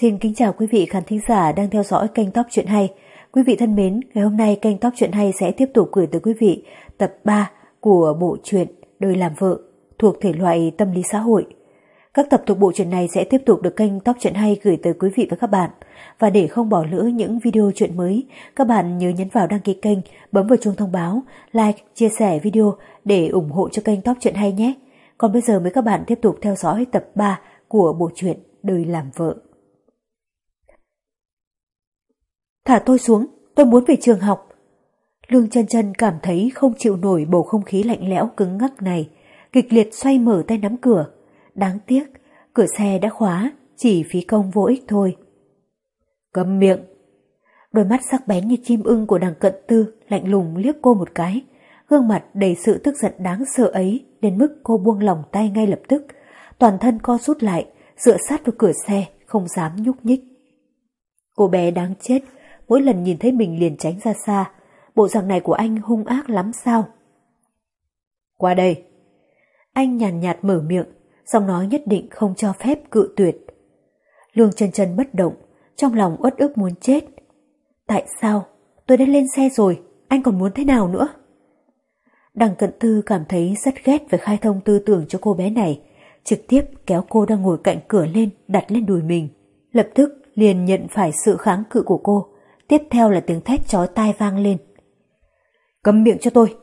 Xin kính chào quý vị khán thính giả đang theo dõi kênh Top Chuyện Hay. Quý vị thân mến, ngày hôm nay kênh Top Chuyện Hay sẽ tiếp tục gửi tới quý vị tập 3 của bộ truyện Đời làm vợ thuộc thể loại tâm lý xã hội. Các tập thuộc bộ truyện này sẽ tiếp tục được kênh Top Chuyện Hay gửi tới quý vị và các bạn. Và để không bỏ lỡ những video chuyện mới, các bạn nhớ nhấn vào đăng ký kênh, bấm vào chuông thông báo, like, chia sẻ video để ủng hộ cho kênh Top Chuyện Hay nhé. Còn bây giờ mời các bạn tiếp tục theo dõi tập 3 của bộ truyện Đời làm vợ. Thả tôi xuống, tôi muốn về trường học. Lương chân chân cảm thấy không chịu nổi bầu không khí lạnh lẽo cứng ngắc này, kịch liệt xoay mở tay nắm cửa. Đáng tiếc, cửa xe đã khóa, chỉ phí công vô ích thôi. Cầm miệng! Đôi mắt sắc bén như chim ưng của đằng cận tư lạnh lùng liếc cô một cái, gương mặt đầy sự tức giận đáng sợ ấy đến mức cô buông lỏng tay ngay lập tức, toàn thân co rút lại, dựa sát vào cửa xe, không dám nhúc nhích. Cô bé đáng chết, mỗi lần nhìn thấy mình liền tránh ra xa, bộ dạng này của anh hung ác lắm sao? Qua đây. Anh nhàn nhạt, nhạt mở miệng, giọng nói nhất định không cho phép cự tuyệt. Lương chân chân bất động, trong lòng uất ức muốn chết. Tại sao? Tôi đã lên xe rồi, anh còn muốn thế nào nữa? Đằng cận tư cảm thấy rất ghét về khai thông tư tưởng cho cô bé này, trực tiếp kéo cô đang ngồi cạnh cửa lên đặt lên đùi mình. Lập tức liền nhận phải sự kháng cự của cô, tiếp theo là tiếng thét chói tai vang lên. Cấm miệng cho tôi!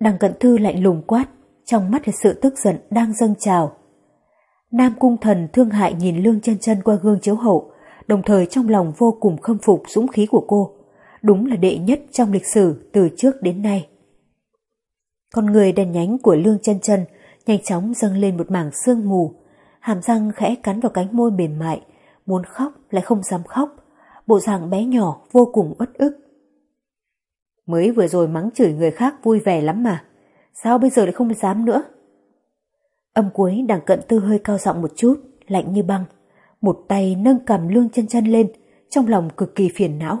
Đằng cận thư lạnh lùng quát, trong mắt là sự tức giận đang dâng trào. Nam cung thần thương hại nhìn lương chân chân qua gương chiếu hậu, đồng thời trong lòng vô cùng khâm phục dũng khí của cô. Đúng là đệ nhất trong lịch sử từ trước đến nay. Con người đèn nhánh của lương chân chân nhanh chóng dâng lên một mảng sương mù, hàm răng khẽ cắn vào cánh môi mềm mại, muốn khóc lại không dám khóc, bộ dạng bé nhỏ vô cùng uất ức. Mới vừa rồi mắng chửi người khác vui vẻ lắm mà, sao bây giờ lại không dám nữa? Âm cuối đằng cận tư hơi cao giọng một chút, lạnh như băng, một tay nâng cầm lương chân chân lên, trong lòng cực kỳ phiền não.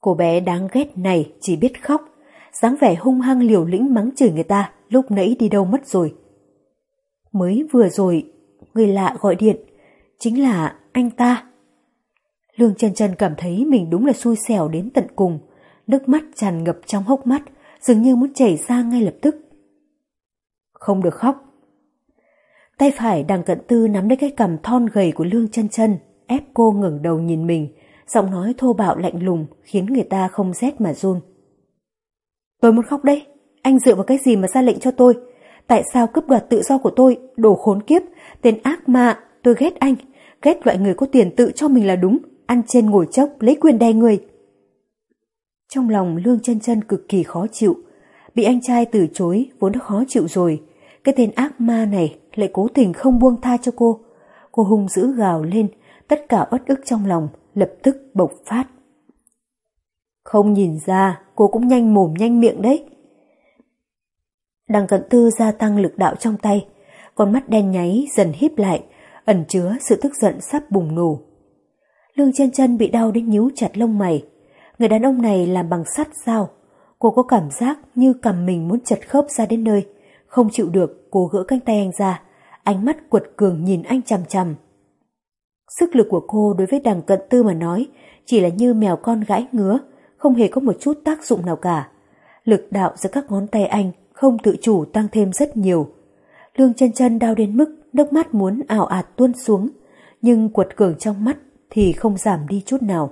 Cô bé đáng ghét này chỉ biết khóc, dáng vẻ hung hăng liều lĩnh mắng chửi người ta lúc nãy đi đâu mất rồi. Mới vừa rồi, người lạ gọi điện, chính là anh ta. Lương chân chân cảm thấy mình đúng là xui xẻo đến tận cùng, nước mắt tràn ngập trong hốc mắt, dường như muốn chảy ra ngay lập tức. Không được khóc. Tay phải đằng cận tư nắm lấy cái cầm thon gầy của lương chân chân, ép cô ngẩng đầu nhìn mình, giọng nói thô bạo lạnh lùng khiến người ta không rét mà run. Tôi muốn khóc đây, anh dựa vào cái gì mà ra lệnh cho tôi? Tại sao cướp đoạt tự do của tôi, đồ khốn kiếp, tên ác ma, tôi ghét anh, ghét loại người có tiền tự cho mình là đúng, ăn trên ngồi chốc, lấy quyền đè người. Trong lòng Lương chân chân cực kỳ khó chịu, bị anh trai từ chối vốn đã khó chịu rồi, cái tên ác ma này lại cố tình không buông tha cho cô. Cô hung dữ gào lên, tất cả uất ức trong lòng lập tức bộc phát. Không nhìn ra, cô cũng nhanh mồm nhanh miệng đấy. Đằng cận tư gia tăng lực đạo trong tay, con mắt đen nháy dần híp lại, ẩn chứa sự tức giận sắp bùng nổ. Lương chân chân bị đau đến nhíu chặt lông mày. Người đàn ông này làm bằng sắt sao? Cô có cảm giác như cầm mình muốn chật khớp ra đến nơi. Không chịu được, cô gỡ cánh tay anh ra. Ánh mắt quật cường nhìn anh chằm chằm. Sức lực của cô đối với đằng cận tư mà nói chỉ là như mèo con gãi ngứa, không hề có một chút tác dụng nào cả. Lực đạo giữa các ngón tay anh không tự chủ tăng thêm rất nhiều. Lương chân chân đau đến mức nước mắt muốn ảo ạt tuôn xuống, nhưng quật cường trong mắt thì không giảm đi chút nào.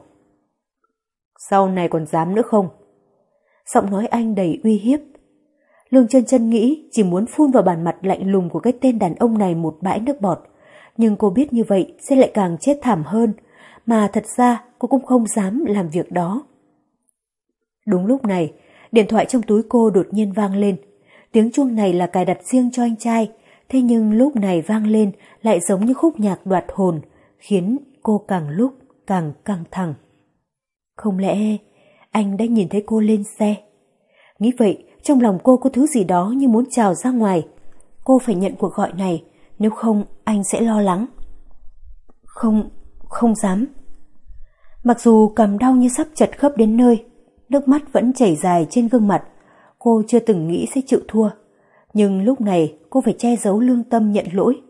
Sau này còn dám nữa không? Giọng nói anh đầy uy hiếp. Lương chân chân nghĩ chỉ muốn phun vào bàn mặt lạnh lùng của cái tên đàn ông này một bãi nước bọt. Nhưng cô biết như vậy sẽ lại càng chết thảm hơn, mà thật ra cô cũng không dám làm việc đó. Đúng lúc này, điện thoại trong túi cô đột nhiên vang lên. Tiếng chuông này là cài đặt riêng cho anh trai, thế nhưng lúc này vang lên lại giống như khúc nhạc đoạt hồn, khiến cô càng lúc càng căng thẳng. Không lẽ anh đã nhìn thấy cô lên xe? Nghĩ vậy, trong lòng cô có thứ gì đó như muốn trào ra ngoài. Cô phải nhận cuộc gọi này, nếu không anh sẽ lo lắng. Không, không dám. Mặc dù cầm đau như sắp chật khớp đến nơi, nước mắt vẫn chảy dài trên gương mặt. Cô chưa từng nghĩ sẽ chịu thua. Nhưng lúc này cô phải che giấu lương tâm nhận lỗi.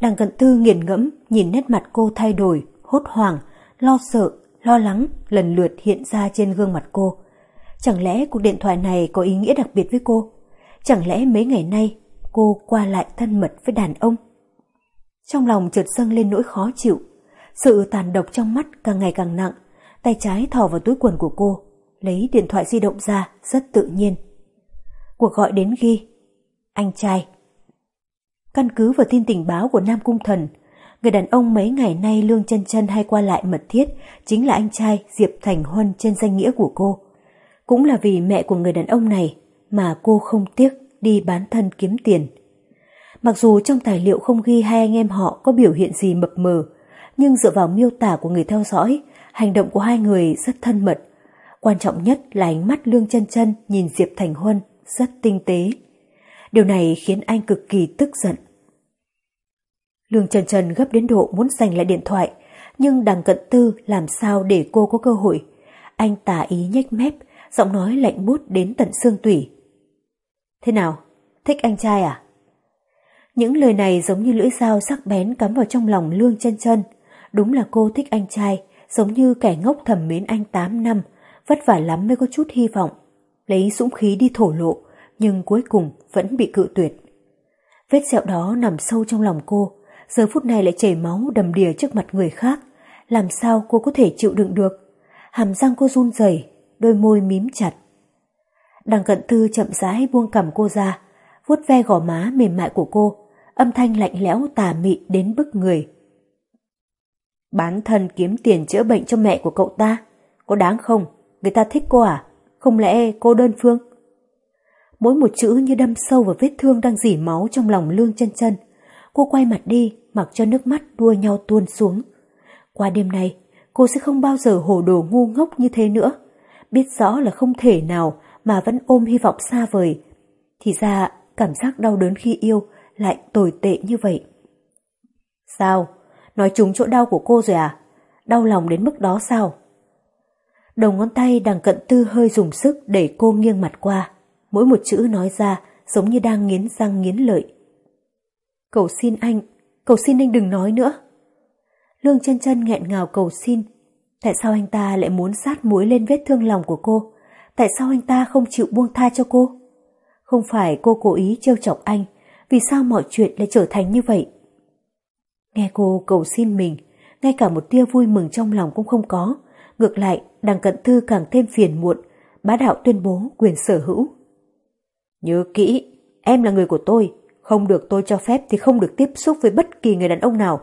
Đằng cận tư nghiền ngẫm nhìn nét mặt cô thay đổi, hốt hoảng, lo sợ, lo lắng lần lượt hiện ra trên gương mặt cô. Chẳng lẽ cuộc điện thoại này có ý nghĩa đặc biệt với cô? Chẳng lẽ mấy ngày nay cô qua lại thân mật với đàn ông? Trong lòng chợt dâng lên nỗi khó chịu. Sự tàn độc trong mắt càng ngày càng nặng. Tay trái thò vào túi quần của cô, lấy điện thoại di động ra rất tự nhiên. Cuộc gọi đến ghi. Anh trai. Căn cứ vào tin tình báo của Nam Cung Thần, người đàn ông mấy ngày nay lương chân chân hay qua lại mật thiết chính là anh trai Diệp Thành Huân trên danh nghĩa của cô. Cũng là vì mẹ của người đàn ông này mà cô không tiếc đi bán thân kiếm tiền. Mặc dù trong tài liệu không ghi hai anh em họ có biểu hiện gì mập mờ, nhưng dựa vào miêu tả của người theo dõi, hành động của hai người rất thân mật. Quan trọng nhất là ánh mắt Lương chân chân nhìn Diệp Thành Huân rất tinh tế. Điều này khiến anh cực kỳ tức giận. Lương trần trần gấp đến độ muốn giành lại điện thoại, nhưng đằng cận tư làm sao để cô có cơ hội. Anh tả ý nhếch mép, giọng nói lạnh bút đến tận xương tủy. Thế nào? Thích anh trai à? Những lời này giống như lưỡi dao sắc bén cắm vào trong lòng Lương chân chân. Đúng là cô thích anh trai, giống như kẻ ngốc thầm mến anh 8 năm, vất vả lắm mới có chút hy vọng. Lấy dũng khí đi thổ lộ, nhưng cuối cùng vẫn bị cự tuyệt. Vết sẹo đó nằm sâu trong lòng cô, giờ phút này lại chảy máu đầm đìa trước mặt người khác. Làm sao cô có thể chịu đựng được? Hàm răng cô run rẩy, đôi môi mím chặt. Đằng cận thư chậm rãi buông cầm cô ra, vuốt ve gò má mềm mại của cô, âm thanh lạnh lẽo tà mị đến bức người. Bán thân kiếm tiền chữa bệnh cho mẹ của cậu ta, có đáng không? Người ta thích cô à? Không lẽ cô đơn phương? Mỗi một chữ như đâm sâu vào vết thương đang dỉ máu trong lòng lương chân chân. Cô quay mặt đi, mặc cho nước mắt đua nhau tuôn xuống. Qua đêm nay, cô sẽ không bao giờ hồ đồ ngu ngốc như thế nữa. Biết rõ là không thể nào mà vẫn ôm hy vọng xa vời. Thì ra, cảm giác đau đớn khi yêu lại tồi tệ như vậy. Sao? Nói trúng chỗ đau của cô rồi à? Đau lòng đến mức đó sao? Đầu ngón tay đằng cận tư hơi dùng sức để cô nghiêng mặt qua. Mỗi một chữ nói ra giống như đang nghiến răng nghiến lợi. Cầu xin anh, cầu xin anh đừng nói nữa. Lương chân chân nghẹn ngào cầu xin. Tại sao anh ta lại muốn sát muối lên vết thương lòng của cô? Tại sao anh ta không chịu buông tha cho cô? Không phải cô cố ý trêu chọc anh, vì sao mọi chuyện lại trở thành như vậy? Nghe cô cầu xin mình, ngay cả một tia vui mừng trong lòng cũng không có. Ngược lại, đằng cận thư càng thêm phiền muộn, bá đạo tuyên bố quyền sở hữu. Nhớ kỹ, em là người của tôi, không được tôi cho phép thì không được tiếp xúc với bất kỳ người đàn ông nào,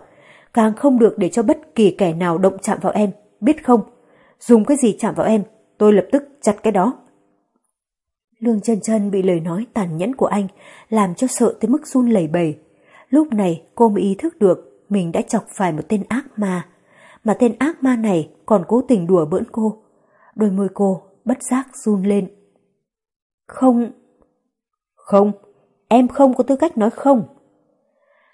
càng không được để cho bất kỳ kẻ nào động chạm vào em, biết không? Dùng cái gì chạm vào em, tôi lập tức chặt cái đó. Lương chân chân bị lời nói tàn nhẫn của anh làm cho sợ tới mức run lẩy bẩy. Lúc này cô mới ý thức được mình đã chọc phải một tên ác ma. Mà tên ác ma này còn cố tình đùa bỡn cô. Đôi môi cô bất giác run lên. Không. Không, em không có tư cách nói không.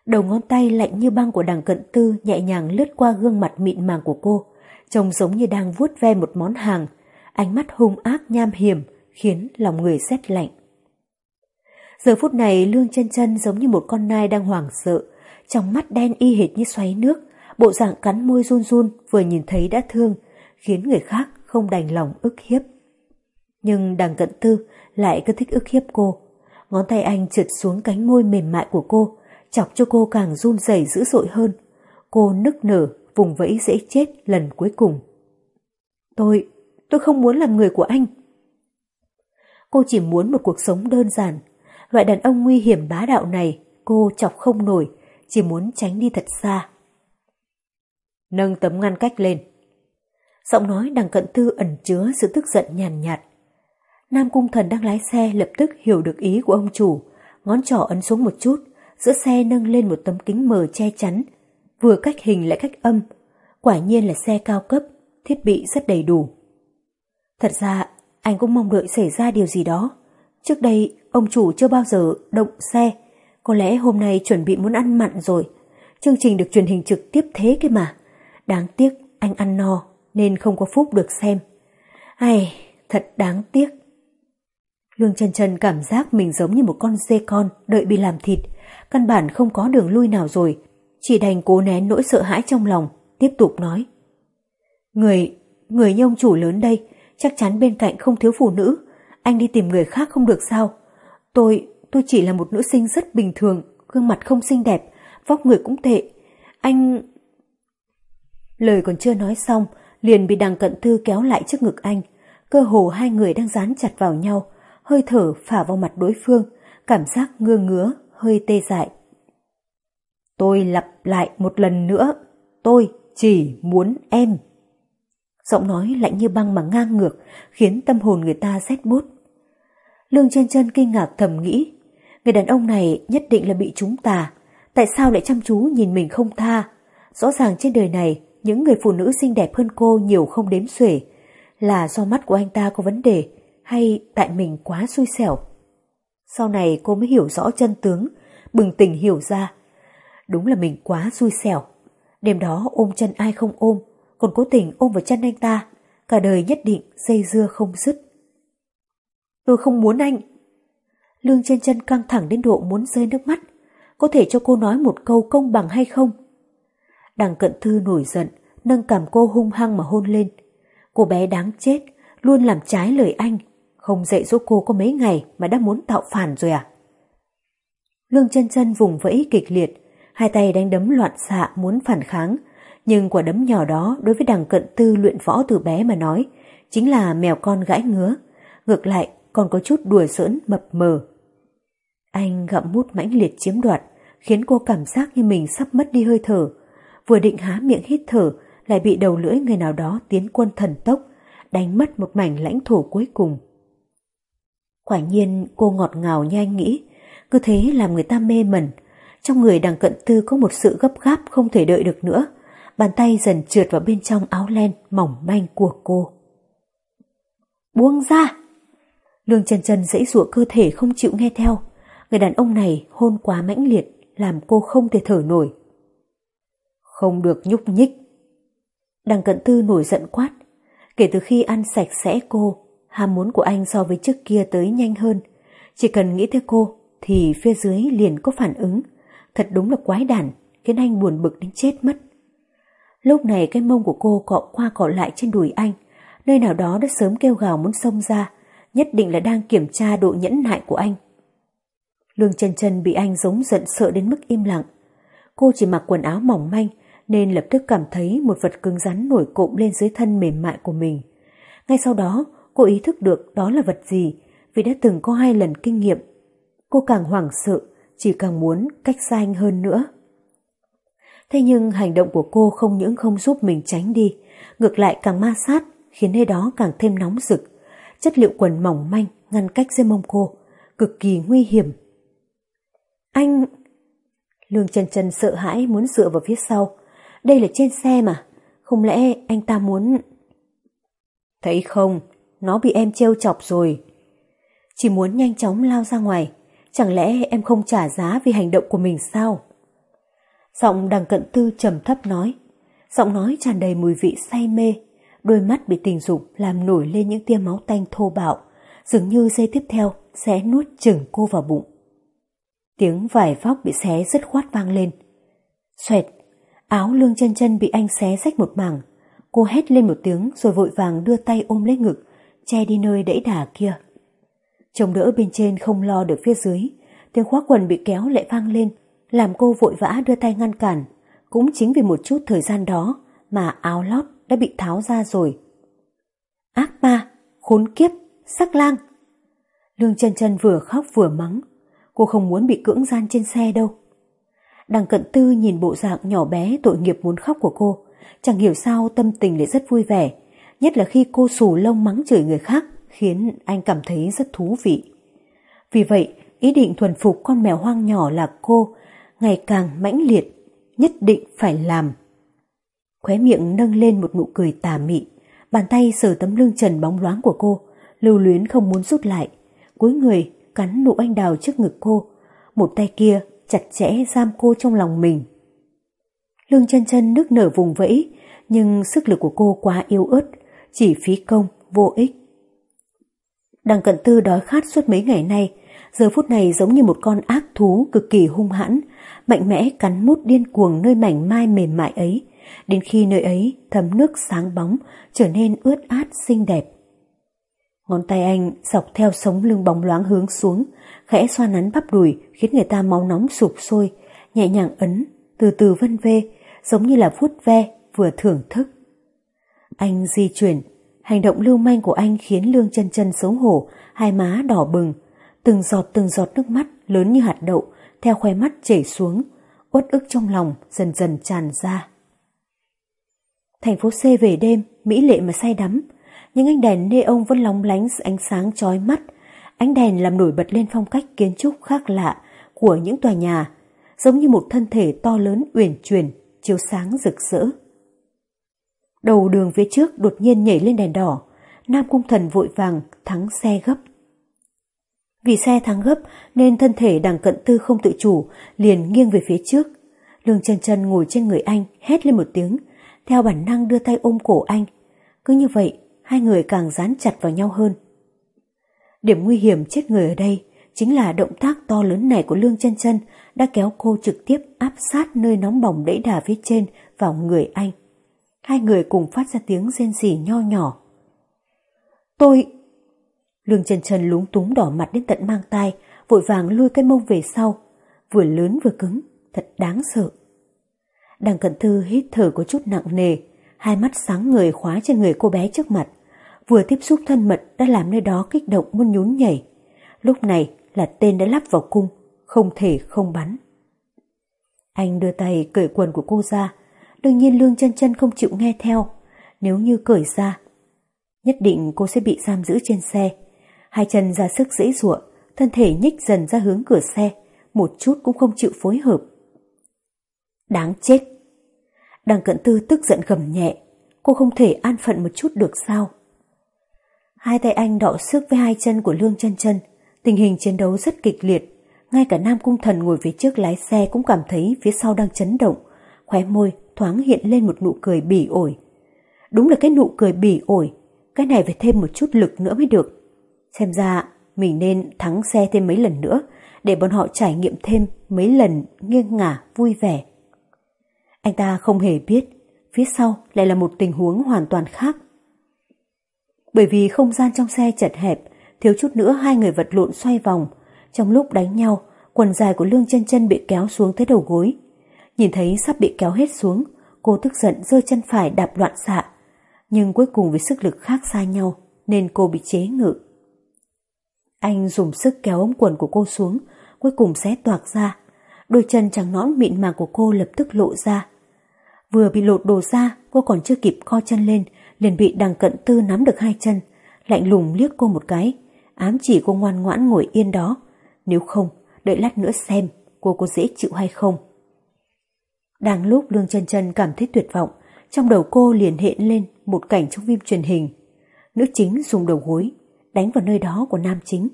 Đầu ngón tay lạnh như băng của đằng cận tư nhẹ nhàng lướt qua gương mặt mịn màng của cô, trông giống như đang vuốt ve một món hàng, ánh mắt hung ác nham hiểm, khiến lòng người rét lạnh. Giờ phút này Lương chân chân giống như một con nai đang hoảng sợ, trong mắt đen y hệt như xoáy nước, bộ dạng cắn môi run run vừa nhìn thấy đã thương, khiến người khác không đành lòng ức hiếp. Nhưng đằng cận tư lại cứ thích ức hiếp cô. Ngón tay anh trượt xuống cánh môi mềm mại của cô, chọc cho cô càng run rẩy dữ dội hơn. Cô nức nở, vùng vẫy dễ chết lần cuối cùng. Tôi, tôi không muốn làm người của anh. Cô chỉ muốn một cuộc sống đơn giản. Loại đàn ông nguy hiểm bá đạo này cô chọc không nổi, chỉ muốn tránh đi thật xa. Nâng tấm ngăn cách lên. Giọng nói đằng cận tư ẩn chứa sự tức giận nhàn nhạt, Nam cung thần đang lái xe lập tức hiểu được ý của ông chủ, ngón trỏ ấn xuống một chút, giữa xe nâng lên một tấm kính mờ che chắn, vừa cách hình lại cách âm. Quả nhiên là xe cao cấp, thiết bị rất đầy đủ. Thật ra, anh cũng mong đợi xảy ra điều gì đó. Trước đây, ông chủ chưa bao giờ động xe. Có lẽ hôm nay chuẩn bị muốn ăn mặn rồi. Chương trình được truyền hình trực tiếp thế kia mà. Đáng tiếc anh ăn no nên không có phúc được xem. Ai, thật đáng tiếc. Lương chân chân cảm giác mình giống như một con dê con đợi bị làm thịt. Căn bản không có đường lui nào rồi. chỉ đành cố nén nỗi sợ hãi trong lòng, tiếp tục nói. Người, người như ông chủ lớn đây, chắc chắn bên cạnh không thiếu phụ nữ, anh đi tìm người khác không được sao? Tôi, tôi chỉ là một nữ sinh rất bình thường, gương mặt không xinh đẹp, vóc người cũng tệ. Anh... Lời còn chưa nói xong, liền bị đằng cận thư kéo lại trước ngực anh. Cơ hồ hai người đang dán chặt vào nhau, hơi thở phả vào mặt đối phương, cảm giác ngơ ngứa, hơi tê dại. Tôi lặp lại một lần nữa, tôi chỉ muốn em. Giọng nói lạnh như băng mà ngang ngược, khiến tâm hồn người ta rét bút. Lương chân chân kinh ngạc thầm nghĩ, người đàn ông này nhất định là bị chúng tà, tại sao lại chăm chú nhìn mình không tha? Rõ ràng trên đời này, những người phụ nữ xinh đẹp hơn cô nhiều không đếm xuể, là do mắt của anh ta có vấn đề, hay tại mình quá xui xẻo. Sau này cô mới hiểu rõ chân tướng, bừng tỉnh hiểu ra. Đúng là mình quá xui xẻo. Đêm đó ôm chân ai không ôm, còn cố tình ôm vào chân anh ta, cả đời nhất định dây dưa không dứt. Tôi không muốn anh. Lương trên chân căng thẳng đến độ muốn rơi nước mắt. Có thể cho cô nói một câu công bằng hay không? Đằng cận thư nổi giận, nâng cảm cô hung hăng mà hôn lên. Cô bé đáng chết, luôn làm trái lời anh. Không dạy dỗ cô có mấy ngày mà đã muốn tạo phản rồi à? Lương chân chân vùng vẫy kịch liệt, hai tay đánh đấm loạn xạ muốn phản kháng. Nhưng quả đấm nhỏ đó đối với đằng cận tư luyện võ từ bé mà nói, chính là mèo con gãi ngứa. Ngược lại, còn có chút đùa giỡn mập mờ. Anh gặm mút mãnh liệt chiếm đoạt, khiến cô cảm giác như mình sắp mất đi hơi thở. Vừa định há miệng hít thở, lại bị đầu lưỡi người nào đó tiến quân thần tốc, đánh mất một mảnh lãnh thổ cuối cùng. Quả nhiên cô ngọt ngào như anh nghĩ, cứ thế làm người ta mê mẩn. Trong người đằng cận tư có một sự gấp gáp không thể đợi được nữa. Bàn tay dần trượt vào bên trong áo len mỏng manh của cô. Buông ra! Lương Trần Trần dãy rụa cơ thể không chịu nghe theo. Người đàn ông này hôn quá mãnh liệt, làm cô không thể thở nổi. Không được nhúc nhích. Đằng cận tư nổi giận quát. Kể từ khi ăn sạch sẽ cô, ham muốn của anh so với trước kia tới nhanh hơn. Chỉ cần nghĩ tới cô, thì phía dưới liền có phản ứng. Thật đúng là quái đản, khiến anh buồn bực đến chết mất. Lúc này cái mông của cô cọ qua cọ lại trên đùi anh, nơi nào đó đã sớm kêu gào muốn xông ra, nhất định là đang kiểm tra độ nhẫn nại của anh. Lương chân chân bị anh giống giận sợ đến mức im lặng. Cô chỉ mặc quần áo mỏng manh nên lập tức cảm thấy một vật cứng rắn nổi cộm lên dưới thân mềm mại của mình. Ngay sau đó, cô ý thức được đó là vật gì vì đã từng có hai lần kinh nghiệm. Cô càng hoảng sợ, chỉ càng muốn cách xa anh hơn nữa. Thế nhưng hành động của cô không những không giúp mình tránh đi, ngược lại càng ma sát, khiến nơi đó càng thêm nóng rực chất liệu quần mỏng manh ngăn cách dưới mông cô, cực kỳ nguy hiểm. Anh... Lương trần trần sợ hãi muốn dựa vào phía sau. Đây là trên xe mà, không lẽ anh ta muốn... Thấy không, nó bị em trêu chọc rồi. Chỉ muốn nhanh chóng lao ra ngoài, chẳng lẽ em không trả giá vì hành động của mình sao? Giọng đằng cận tư trầm thấp nói, giọng nói tràn đầy mùi vị say mê, đôi mắt bị tình dục làm nổi lên những tia máu tanh thô bạo, dường như giây tiếp theo sẽ nuốt chửng cô vào bụng. Tiếng vải vóc bị xé rất khoát vang lên. Xoẹt, áo lương chân chân bị anh xé rách một mảng. Cô hét lên một tiếng rồi vội vàng đưa tay ôm lấy ngực, che đi nơi đẫy đà kia. Chồng đỡ bên trên không lo được phía dưới, tiếng khóa quần bị kéo lại vang lên, làm cô vội vã đưa tay ngăn cản. Cũng chính vì một chút thời gian đó mà áo lót đã bị tháo ra rồi. Ác ma, khốn kiếp, sắc lang. Lương chân chân vừa khóc vừa mắng, cô không muốn bị cưỡng gian trên xe đâu. Đằng cận tư nhìn bộ dạng nhỏ bé tội nghiệp muốn khóc của cô, chẳng hiểu sao tâm tình lại rất vui vẻ, nhất là khi cô xù lông mắng chửi người khác khiến anh cảm thấy rất thú vị. Vì vậy, ý định thuần phục con mèo hoang nhỏ là cô ngày càng mãnh liệt, nhất định phải làm. Khóe miệng nâng lên một nụ cười tà mị, bàn tay sờ tấm lưng trần bóng loáng của cô, lưu luyến không muốn rút lại, cúi người cắn nụ anh đào trước ngực cô, một tay kia chặt chẽ giam cô trong lòng mình. Lương chân chân nước nở vùng vẫy, nhưng sức lực của cô quá yếu ớt, chỉ phí công, vô ích. Đằng cận tư đói khát suốt mấy ngày nay, giờ phút này giống như một con ác thú cực kỳ hung hãn, mạnh mẽ cắn mút điên cuồng nơi mảnh mai mềm mại ấy, đến khi nơi ấy thấm nước sáng bóng, trở nên ướt át xinh đẹp. Ngón tay anh dọc theo sống lưng bóng loáng hướng xuống, khẽ xoa nắn bắp đùi khiến người ta máu nóng sụp sôi, nhẹ nhàng ấn, từ từ vân vê, giống như là vuốt ve, vừa thưởng thức. Anh di chuyển, hành động lưu manh của anh khiến Lương chân chân xấu hổ, hai má đỏ bừng, từng giọt từng giọt nước mắt lớn như hạt đậu theo khoe mắt chảy xuống, uất ức trong lòng dần dần tràn ra. Thành phố C về đêm, mỹ lệ mà say đắm, những ánh đèn neon vẫn lóng lánh ánh sáng chói mắt. Ánh đèn làm nổi bật lên phong cách kiến trúc khác lạ của những tòa nhà, giống như một thân thể to lớn uyển chuyển, chiếu sáng rực rỡ. Đầu đường phía trước đột nhiên nhảy lên đèn đỏ, Nam Cung Thần vội vàng thắng xe gấp. Vì xe thắng gấp nên thân thể đằng cận tư không tự chủ, liền nghiêng về phía trước. Lương chân chân ngồi trên người anh, hét lên một tiếng, theo bản năng đưa tay ôm cổ anh. Cứ như vậy, hai người càng dán chặt vào nhau hơn. Điểm nguy hiểm chết người ở đây chính là động tác to lớn này của Lương chân chân đã kéo cô trực tiếp áp sát nơi nóng bỏng đẫy đà phía trên vào người anh. Hai người cùng phát ra tiếng rên rỉ nho nhỏ. Tôi... Lương chân chân lúng túng đỏ mặt đến tận mang tai, vội vàng lui cái mông về sau, vừa lớn vừa cứng, thật đáng sợ. Đằng cận thư hít thở có chút nặng nề, hai mắt sáng người khóa trên người cô bé trước mặt. Vừa tiếp xúc thân mật đã làm nơi đó kích động muốn nhún nhảy. Lúc này là tên đã lắp vào cung, không thể không bắn. Anh đưa tay cởi quần của cô ra, đương nhiên Lương chân chân không chịu nghe theo. Nếu như cởi ra, nhất định cô sẽ bị giam giữ trên xe. Hai chân ra sức dễ dụa, thân thể nhích dần ra hướng cửa xe, một chút cũng không chịu phối hợp. Đáng chết! Đằng cận tư tức giận gầm nhẹ, cô không thể an phận một chút được sao? Hai tay anh đọ sức với hai chân của Lương chân chân, tình hình chiến đấu rất kịch liệt. Ngay cả Nam Cung Thần ngồi phía trước lái xe cũng cảm thấy phía sau đang chấn động, khóe môi thoáng hiện lên một nụ cười bỉ ổi. Đúng là cái nụ cười bỉ ổi, cái này phải thêm một chút lực nữa mới được. Xem ra mình nên thắng xe thêm mấy lần nữa để bọn họ trải nghiệm thêm mấy lần nghiêng ngả vui vẻ. Anh ta không hề biết phía sau lại là một tình huống hoàn toàn khác. Bởi vì không gian trong xe chật hẹp, thiếu chút nữa hai người vật lộn xoay vòng. Trong lúc đánh nhau, quần dài của Lương chân chân bị kéo xuống tới đầu gối. Nhìn thấy sắp bị kéo hết xuống, cô tức giận giơ chân phải đạp loạn xạ. Nhưng cuối cùng với sức lực khác xa nhau, nên cô bị chế ngự. Anh dùng sức kéo ống quần của cô xuống, cuối cùng xé toạc ra. Đôi chân trắng nõn mịn màng của cô lập tức lộ ra. Vừa bị lột đồ ra, cô còn chưa kịp co chân lên, liền bị đằng cận tư nắm được hai chân, lạnh lùng liếc cô một cái, ám chỉ cô ngoan ngoãn ngồi yên đó. Nếu không, đợi lát nữa xem cô có dễ chịu hay không. Đang lúc Lương chân chân cảm thấy tuyệt vọng, trong đầu cô liền hiện lên một cảnh trong phim truyền hình. Nữ chính dùng đầu gối, đánh vào nơi đó của nam chính.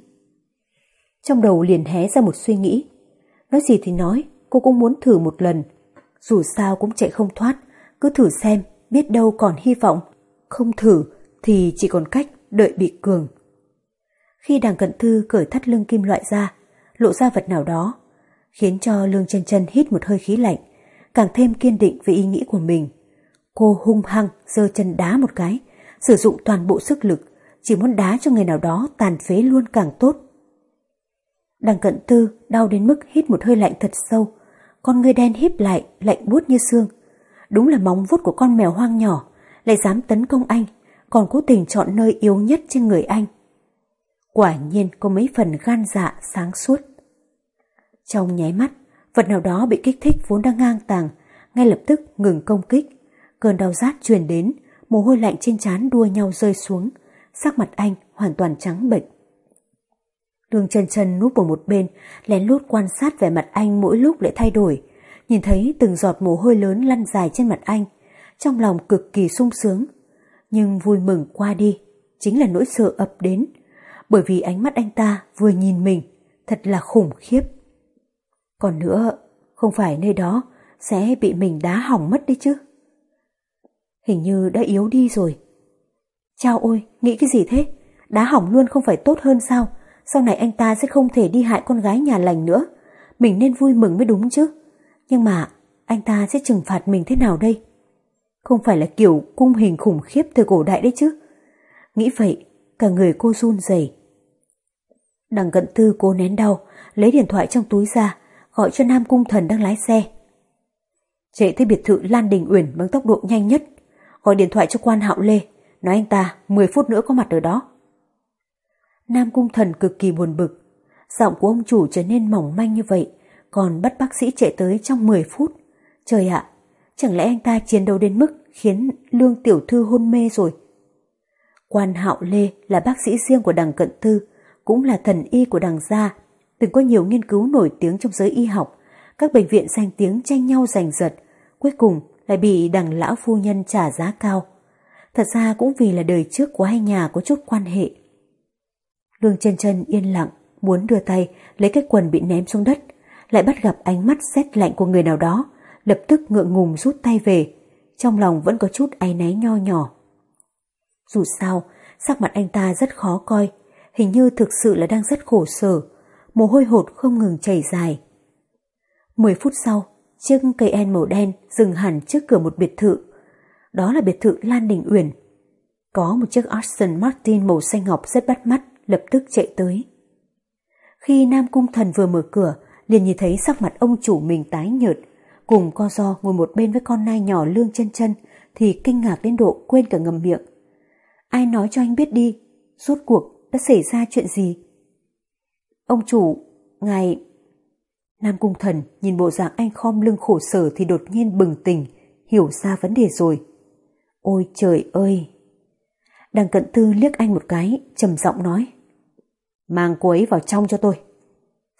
Trong đầu liền hé ra một suy nghĩ. Nói gì thì nói, cô cũng muốn thử một lần. Dù sao cũng chạy không thoát, cứ thử xem, biết đâu còn hy vọng. Không thử thì chỉ còn cách đợi bị cường. Khi đàng cận thư cởi thắt lưng kim loại ra, lộ ra vật nào đó, khiến cho lương chân chân hít một hơi khí lạnh, càng thêm kiên định về ý nghĩ của mình. Cô hung hăng giơ chân đá một cái, sử dụng toàn bộ sức lực, chỉ muốn đá cho người nào đó tàn phế luôn càng tốt. Đằng cận tư đau đến mức hít một hơi lạnh thật sâu, con người đen híp lại, lạnh buốt như xương. Đúng là móng vuốt của con mèo hoang nhỏ, lại dám tấn công anh, còn cố tình chọn nơi yếu nhất trên người anh. Quả nhiên có mấy phần gan dạ sáng suốt. Trong nháy mắt, vật nào đó bị kích thích vốn đang ngang tàng, ngay lập tức ngừng công kích. Cơn đau rát truyền đến, mồ hôi lạnh trên trán đua nhau rơi xuống, sắc mặt anh hoàn toàn trắng bệch. đường chân chân núp vào một bên, lén lút quan sát vẻ mặt anh mỗi lúc lại thay đổi, nhìn thấy từng giọt mồ hôi lớn lăn dài trên mặt anh, trong lòng cực kỳ sung sướng. Nhưng vui mừng qua đi, chính là nỗi sợ ập đến, bởi vì ánh mắt anh ta vừa nhìn mình, thật là khủng khiếp. Còn nữa, không phải nơi đó sẽ bị mình đá hỏng mất đi chứ. Hình như đã yếu đi rồi. Chao ôi, nghĩ cái gì thế? Đá hỏng luôn không phải tốt hơn sao? sau này anh ta sẽ không thể đi hại con gái nhà lành nữa. Mình nên vui mừng mới đúng chứ. Nhưng mà anh ta sẽ trừng phạt mình thế nào đây? Không phải là kiểu cung hình khủng khiếp thời cổ đại đấy chứ. Nghĩ vậy, cả người cô run rẩy. Đằng cận tư cố nén đau, lấy điện thoại trong túi ra, gọi cho Nam Cung Thần đang lái xe. Chạy tới biệt thự Lan Đình Uyển bằng tốc độ nhanh nhất, gọi điện thoại cho quan Hạo Lê, nói anh ta 10 phút nữa có mặt ở đó. Nam Cung Thần cực kỳ buồn bực, giọng của ông chủ trở nên mỏng manh như vậy, còn bắt bác sĩ chạy tới trong 10 phút. Trời ạ, chẳng lẽ anh ta chiến đấu đến mức khiến Lương Tiểu Thư hôn mê rồi? Quan Hạo Lê là bác sĩ riêng của đằng cận tư, cũng là thần y của đằng gia, từng có nhiều nghiên cứu nổi tiếng trong giới y học, các bệnh viện danh tiếng tranh nhau giành giật, cuối cùng lại bị đằng lão phu nhân trả giá cao. Thật ra cũng vì là đời trước của hai nhà có chút quan hệ. Lương chân chân yên lặng, muốn đưa tay lấy cái quần bị ném xuống đất, lại bắt gặp ánh mắt rét lạnh của người nào đó, lập tức ngượng ngùng rút tay về, trong lòng vẫn có chút áy náy nho nhỏ. Dù sao, sắc mặt anh ta rất khó coi, hình như thực sự là đang rất khổ sở, mồ hôi hột không ngừng chảy dài. Mười phút sau, chiếc cây en màu đen dừng hẳn trước cửa một biệt thự. Đó là biệt thự Lan Đình Uyển. Có một chiếc Aston Martin màu xanh ngọc rất bắt mắt, lập tức chạy tới. Khi Nam Cung Thần vừa mở cửa, liền nhìn thấy sắc mặt ông chủ mình tái nhợt, cùng co do ngồi một bên với con nai nhỏ lương chân chân, thì kinh ngạc đến độ quên cả ngầm miệng. Ai nói cho anh biết đi, rốt cuộc đã xảy ra chuyện gì? Ông chủ, ngài... Nam Cung Thần nhìn bộ dạng anh khom lưng khổ sở thì đột nhiên bừng tỉnh, hiểu ra vấn đề rồi. Ôi trời ơi! Đằng cận tư liếc anh một cái, trầm giọng nói. Mang cô ấy vào trong cho tôi.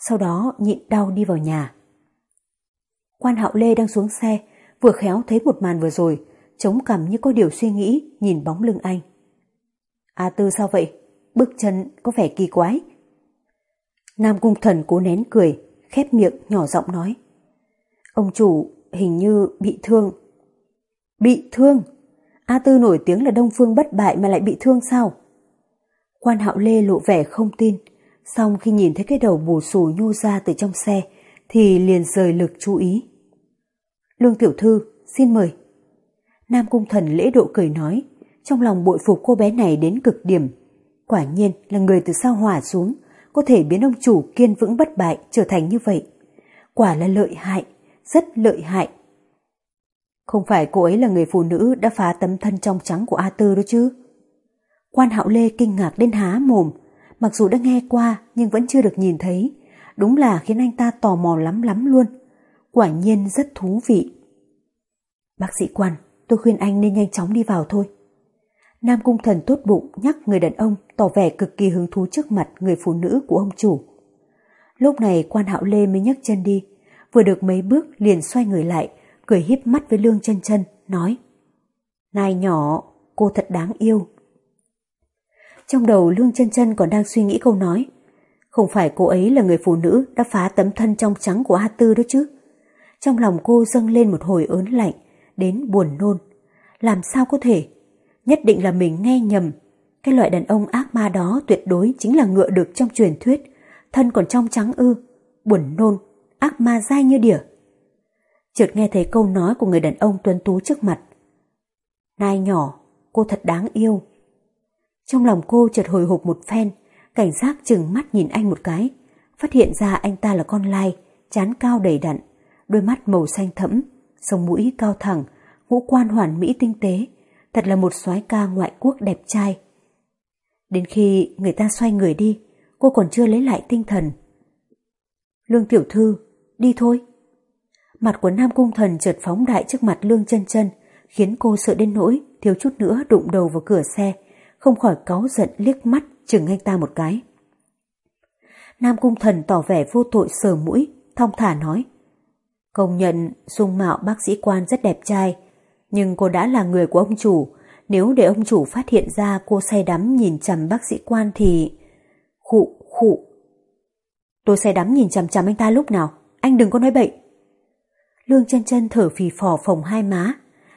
Sau đó nhịn đau đi vào nhà. Quan hạo Lê đang xuống xe, vừa khéo thấy một màn vừa rồi, chống cằm như có điều suy nghĩ, nhìn bóng lưng anh. A Tư sao vậy? Bước chân có vẻ kỳ quái. Nam Cung Thần cố nén cười, khép miệng nhỏ giọng nói. Ông chủ hình như bị thương. Bị thương? A Tư nổi tiếng là đông phương bất bại mà lại bị thương sao? Quan hạo lê lộ vẻ không tin, xong khi nhìn thấy cái đầu bù xù nhô ra từ trong xe thì liền rời lực chú ý. Lương tiểu thư, xin mời. Nam cung thần lễ độ cười nói, trong lòng bội phục cô bé này đến cực điểm. Quả nhiên là người từ sao hỏa xuống, có thể biến ông chủ kiên vững bất bại trở thành như vậy. Quả là lợi hại, rất lợi hại. Không phải cô ấy là người phụ nữ đã phá tấm thân trong trắng của A Tư đó chứ? Quan hạo lê kinh ngạc đến há mồm, mặc dù đã nghe qua nhưng vẫn chưa được nhìn thấy. Đúng là khiến anh ta tò mò lắm lắm luôn. Quả nhiên rất thú vị. Bác sĩ quan, tôi khuyên anh nên nhanh chóng đi vào thôi. Nam Cung Thần tốt bụng nhắc người đàn ông tỏ vẻ cực kỳ hứng thú trước mặt người phụ nữ của ông chủ. Lúc này quan hạo lê mới nhấc chân đi, vừa được mấy bước liền xoay người lại, cười híp mắt với Lương chân chân nói Này nhỏ, cô thật đáng yêu. Trong đầu Lương chân chân còn đang suy nghĩ câu nói Không phải cô ấy là người phụ nữ đã phá tấm thân trong trắng của A Tư đó chứ. Trong lòng cô dâng lên một hồi ớn lạnh, đến buồn nôn. Làm sao có thể Nhất định là mình nghe nhầm. Cái loại đàn ông ác ma đó tuyệt đối chính là ngựa được trong truyền thuyết. Thân còn trong trắng ư. Buồn nôn, ác ma dai như đỉa. Chợt nghe thấy câu nói của người đàn ông tuấn tú trước mặt. Nai nhỏ, cô thật đáng yêu. Trong lòng cô chợt hồi hộp một phen, cảnh giác chừng mắt nhìn anh một cái, phát hiện ra anh ta là con lai, chán cao đầy đặn, đôi mắt màu xanh thẫm, sống mũi cao thẳng, ngũ quan hoàn mỹ tinh tế, thật là một soái ca ngoại quốc đẹp trai. Đến khi người ta xoay người đi, cô còn chưa lấy lại tinh thần. Lương tiểu thư, đi thôi. Mặt của Nam Cung Thần chợt phóng đại trước mặt Lương chân chân, khiến cô sợ đến nỗi thiếu chút nữa đụng đầu vào cửa xe, không khỏi cáu giận liếc mắt chừng anh ta một cái. Nam Cung Thần tỏ vẻ vô tội sờ mũi, thong thả nói. Công nhận dung mạo bác sĩ quan rất đẹp trai, nhưng cô đã là người của ông chủ, nếu để ông chủ phát hiện ra cô say đắm nhìn chằm bác sĩ quan thì... Khụ, khụ. Tôi say đắm nhìn chằm chằm anh ta lúc nào, anh đừng có nói bậy. Lương chân chân thở phì phò phồng hai má.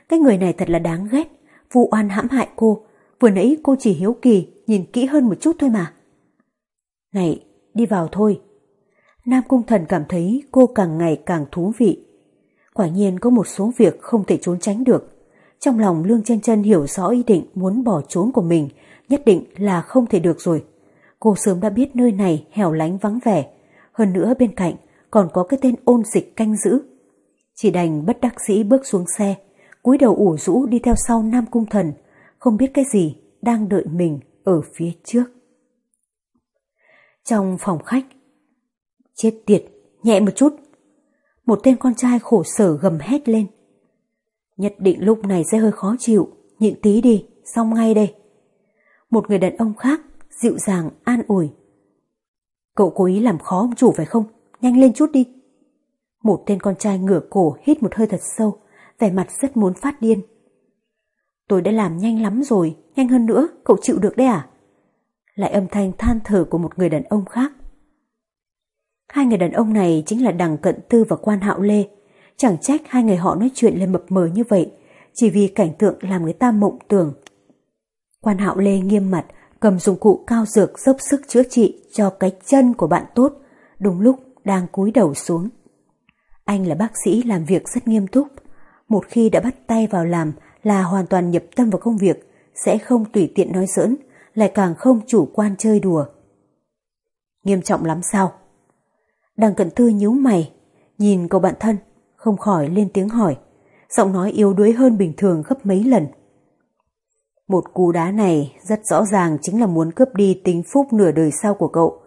Cái người này thật là đáng ghét, vụ oan hãm hại cô. Vừa nãy cô chỉ hiếu kỳ, nhìn kỹ hơn một chút thôi mà. Này, đi vào thôi. Nam Cung Thần cảm thấy cô càng ngày càng thú vị. Quả nhiên có một số việc không thể trốn tránh được. Trong lòng Lương chân chân hiểu rõ ý định muốn bỏ trốn của mình, nhất định là không thể được rồi. Cô sớm đã biết nơi này hẻo lánh vắng vẻ, hơn nữa bên cạnh còn có cái tên ôn dịch canh giữ. Chỉ đành bất đắc dĩ bước xuống xe, cúi đầu ủ rũ đi theo sau Nam Cung Thần, không biết cái gì đang đợi mình ở phía trước. Trong phòng khách, chết tiệt, nhẹ một chút. Một tên con trai khổ sở gầm hét lên. Nhất định lúc này sẽ hơi khó chịu, nhịn tí đi, xong ngay đây. Một người đàn ông khác dịu dàng an ủi. Cậu cố ý làm khó ông chủ phải không? Nhanh lên chút đi. Một tên con trai ngửa cổ hít một hơi thật sâu, vẻ mặt rất muốn phát điên. Tôi đã làm nhanh lắm rồi, nhanh hơn nữa, cậu chịu được đấy à? Lại âm thanh than thở của một người đàn ông khác. Hai người đàn ông này chính là Đằng Cận Tư và Quan Hạo Lê. Chẳng trách hai người họ nói chuyện lên mập mờ như vậy, chỉ vì cảnh tượng làm người ta mộng tưởng. Quan Hạo Lê nghiêm mặt, cầm dụng cụ cao dược dốc sức chữa trị cho cái chân của bạn tốt, đúng lúc đang cúi đầu xuống. Anh là bác sĩ làm việc rất nghiêm túc, một khi đã bắt tay vào làm là hoàn toàn nhập tâm vào công việc, sẽ không tùy tiện nói giỡn, lại càng không chủ quan chơi đùa. Nghiêm trọng lắm sao? Đằng cận tư nhíu mày, nhìn cậu bạn thân, không khỏi lên tiếng hỏi, giọng nói yếu đuối hơn bình thường gấp mấy lần. Một cú đá này rất rõ ràng chính là muốn cướp đi tính phúc nửa đời sau của cậu.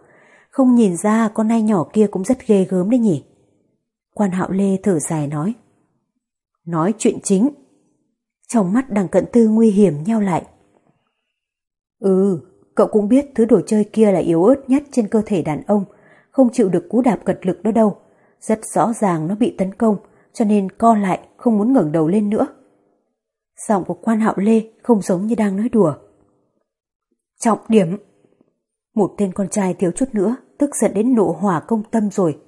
Không nhìn ra con nai nhỏ kia cũng rất ghê gớm đấy nhỉ. Quan hạo lê thở dài nói. Nói chuyện chính. Trong mắt đằng cận tư nguy hiểm nhau lại. Ừ, cậu cũng biết thứ đồ chơi kia là yếu ớt nhất trên cơ thể đàn ông, không chịu được cú đạp cật lực đó đâu. Rất rõ ràng nó bị tấn công, cho nên co lại, không muốn ngẩng đầu lên nữa. Giọng của quan hạo lê không giống như đang nói đùa. Trọng điểm! Một tên con trai thiếu chút nữa, tức giận đến nộ hỏa công tâm rồi.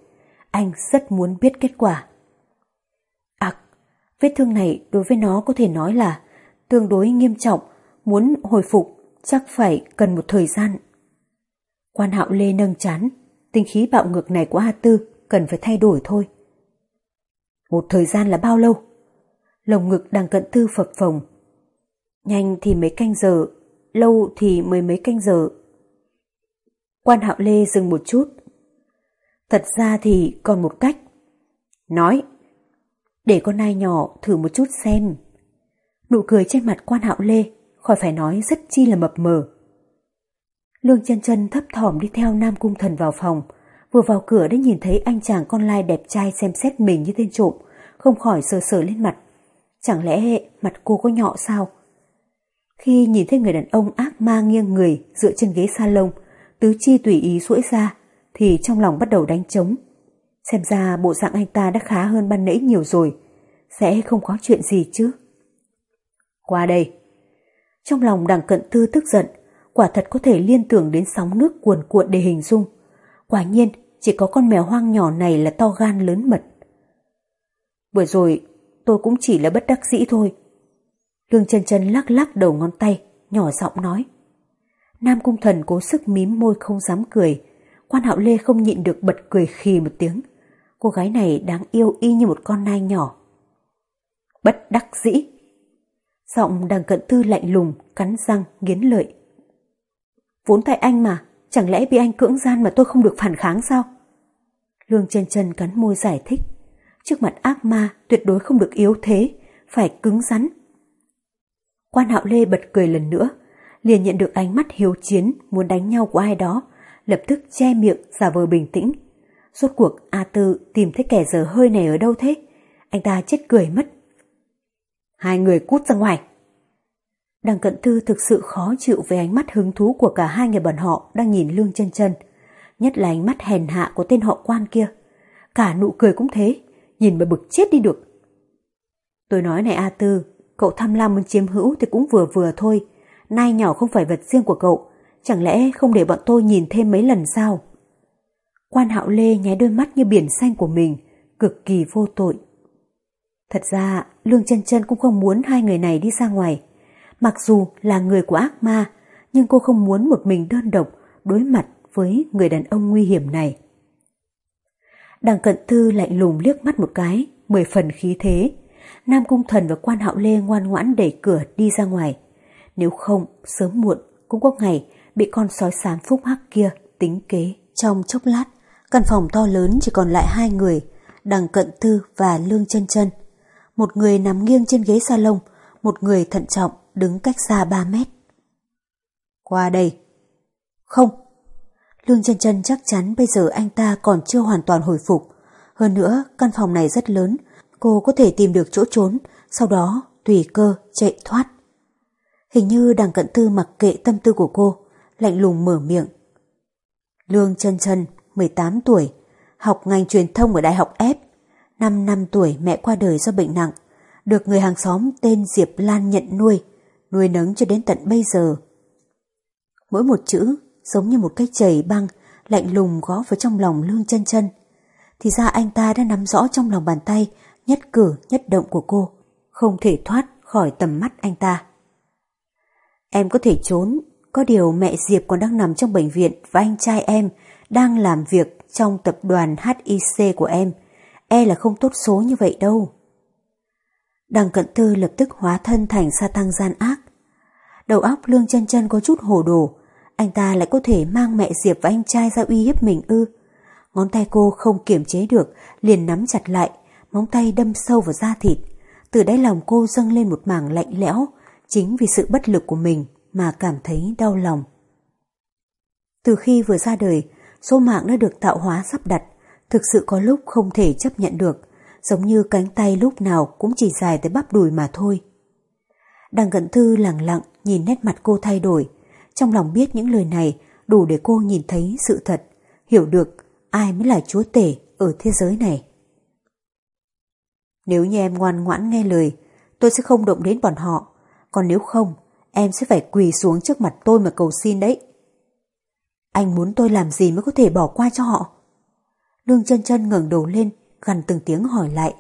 Anh rất muốn biết kết quả. À, vết thương này đối với nó có thể nói là tương đối nghiêm trọng, muốn hồi phục chắc phải cần một thời gian. Quan hạo lê nâng chán, tinh khí bạo ngược này của A Tư cần phải thay đổi thôi. Một thời gian là bao lâu? Lồng ngực đang cận tư phập phồng. Nhanh thì mấy canh giờ, lâu thì mười mấy canh giờ. Quan hạo lê dừng một chút. Thật ra thì còn một cách. Nói, để con nai nhỏ thử một chút xem. Nụ cười trên mặt quan hạo lê, khỏi phải nói rất chi là mập mờ. Lương chân chân thấp thỏm đi theo Nam Cung Thần vào phòng, vừa vào cửa đã nhìn thấy anh chàng con lai đẹp trai xem xét mình như tên trộm, không khỏi sờ sờ lên mặt. Chẳng lẽ mặt cô có nhọ sao? Khi nhìn thấy người đàn ông ác ma nghiêng người dựa trên ghế salon, tứ chi tùy ý duỗi ra, thì trong lòng bắt đầu đánh trống. Xem ra bộ dạng anh ta đã khá hơn ban nãy nhiều rồi, sẽ không có chuyện gì chứ. Qua đây. Trong lòng đằng cận tư tức giận, quả thật có thể liên tưởng đến sóng nước cuồn cuộn để hình dung. Quả nhiên, chỉ có con mèo hoang nhỏ này là to gan lớn mật. Vừa rồi, tôi cũng chỉ là bất đắc dĩ thôi. Lương chân chân lắc lắc đầu ngón tay, nhỏ giọng nói. Nam cung thần cố sức mím môi không dám cười. Quan hạo lê không nhịn được bật cười khì một tiếng. Cô gái này đáng yêu y như một con nai nhỏ. Bất đắc dĩ. Giọng đằng cận tư lạnh lùng, cắn răng, nghiến lợi. Vốn tại anh mà, chẳng lẽ bị anh cưỡng gian mà tôi không được phản kháng sao? Lương chân chân cắn môi giải thích. Trước mặt ác ma tuyệt đối không được yếu thế, phải cứng rắn. Quan hạo lê bật cười lần nữa, liền nhận được ánh mắt hiếu chiến muốn đánh nhau của ai đó, lập tức che miệng giả vờ bình tĩnh. Rốt cuộc A Tư tìm thấy kẻ giờ hơi này ở đâu thế? Anh ta chết cười mất. Hai người cút ra ngoài. Đằng cận thư thực sự khó chịu với ánh mắt hứng thú của cả hai người bọn họ đang nhìn lương chân chân. Nhất là ánh mắt hèn hạ của tên họ quan kia. Cả nụ cười cũng thế, nhìn mà bực chết đi được. Tôi nói này A Tư, cậu tham lam muốn chiếm hữu thì cũng vừa vừa thôi. Nai nhỏ không phải vật riêng của cậu, chẳng lẽ không để bọn tôi nhìn thêm mấy lần sao? Quan hạo lê nháy đôi mắt như biển xanh của mình, cực kỳ vô tội. Thật ra, Lương chân chân cũng không muốn hai người này đi ra ngoài. Mặc dù là người của ác ma, nhưng cô không muốn một mình đơn độc đối mặt với người đàn ông nguy hiểm này. Đằng cận thư lạnh lùng liếc mắt một cái, mười phần khí thế. Nam Cung Thần và quan hạo lê ngoan ngoãn đẩy cửa đi ra ngoài. Nếu không, sớm muộn cũng có ngày bị con sói xám phúc hắc kia tính kế. Trong chốc lát, căn phòng to lớn chỉ còn lại hai người, đằng cận thư và lương chân chân. Một người nằm nghiêng trên ghế salon, một người thận trọng đứng cách xa 3 mét. Qua đây. Không. Lương chân chân chắc chắn bây giờ anh ta còn chưa hoàn toàn hồi phục. Hơn nữa, căn phòng này rất lớn, cô có thể tìm được chỗ trốn, sau đó tùy cơ chạy thoát. Hình như đằng cận tư mặc kệ tâm tư của cô, lạnh lùng mở miệng. Lương chân chân, 18 tuổi, học ngành truyền thông ở Đại học F. 5 năm tuổi mẹ qua đời do bệnh nặng, được người hàng xóm tên Diệp Lan nhận nuôi, nuôi nấng cho đến tận bây giờ. Mỗi một chữ giống như một cái chảy băng lạnh lùng gõ vào trong lòng lương chân chân. Thì ra anh ta đã nắm rõ trong lòng bàn tay nhất cử nhất động của cô, không thể thoát khỏi tầm mắt anh ta. Em có thể trốn, có điều mẹ Diệp còn đang nằm trong bệnh viện và anh trai em đang làm việc trong tập đoàn HIC của em. E là không tốt số như vậy đâu. Đằng cận tư lập tức hóa thân thành sa tăng gian ác. Đầu óc lương chân chân có chút hồ đồ, anh ta lại có thể mang mẹ Diệp và anh trai ra uy hiếp mình ư. Ngón tay cô không kiềm chế được, liền nắm chặt lại, móng tay đâm sâu vào da thịt. Từ đáy lòng cô dâng lên một mảng lạnh lẽo, chính vì sự bất lực của mình mà cảm thấy đau lòng. Từ khi vừa ra đời, số mạng đã được tạo hóa sắp đặt, thực sự có lúc không thể chấp nhận được, giống như cánh tay lúc nào cũng chỉ dài tới bắp đùi mà thôi. Đằng cận thư lặng lặng nhìn nét mặt cô thay đổi, trong lòng biết những lời này đủ để cô nhìn thấy sự thật, hiểu được ai mới là chúa tể ở thế giới này. Nếu như em ngoan ngoãn nghe lời, tôi sẽ không động đến bọn họ, còn nếu không, em sẽ phải quỳ xuống trước mặt tôi mà cầu xin đấy. Anh muốn tôi làm gì mới có thể bỏ qua cho họ? Lương chân chân ngẩng đầu lên, gần từng tiếng hỏi lại.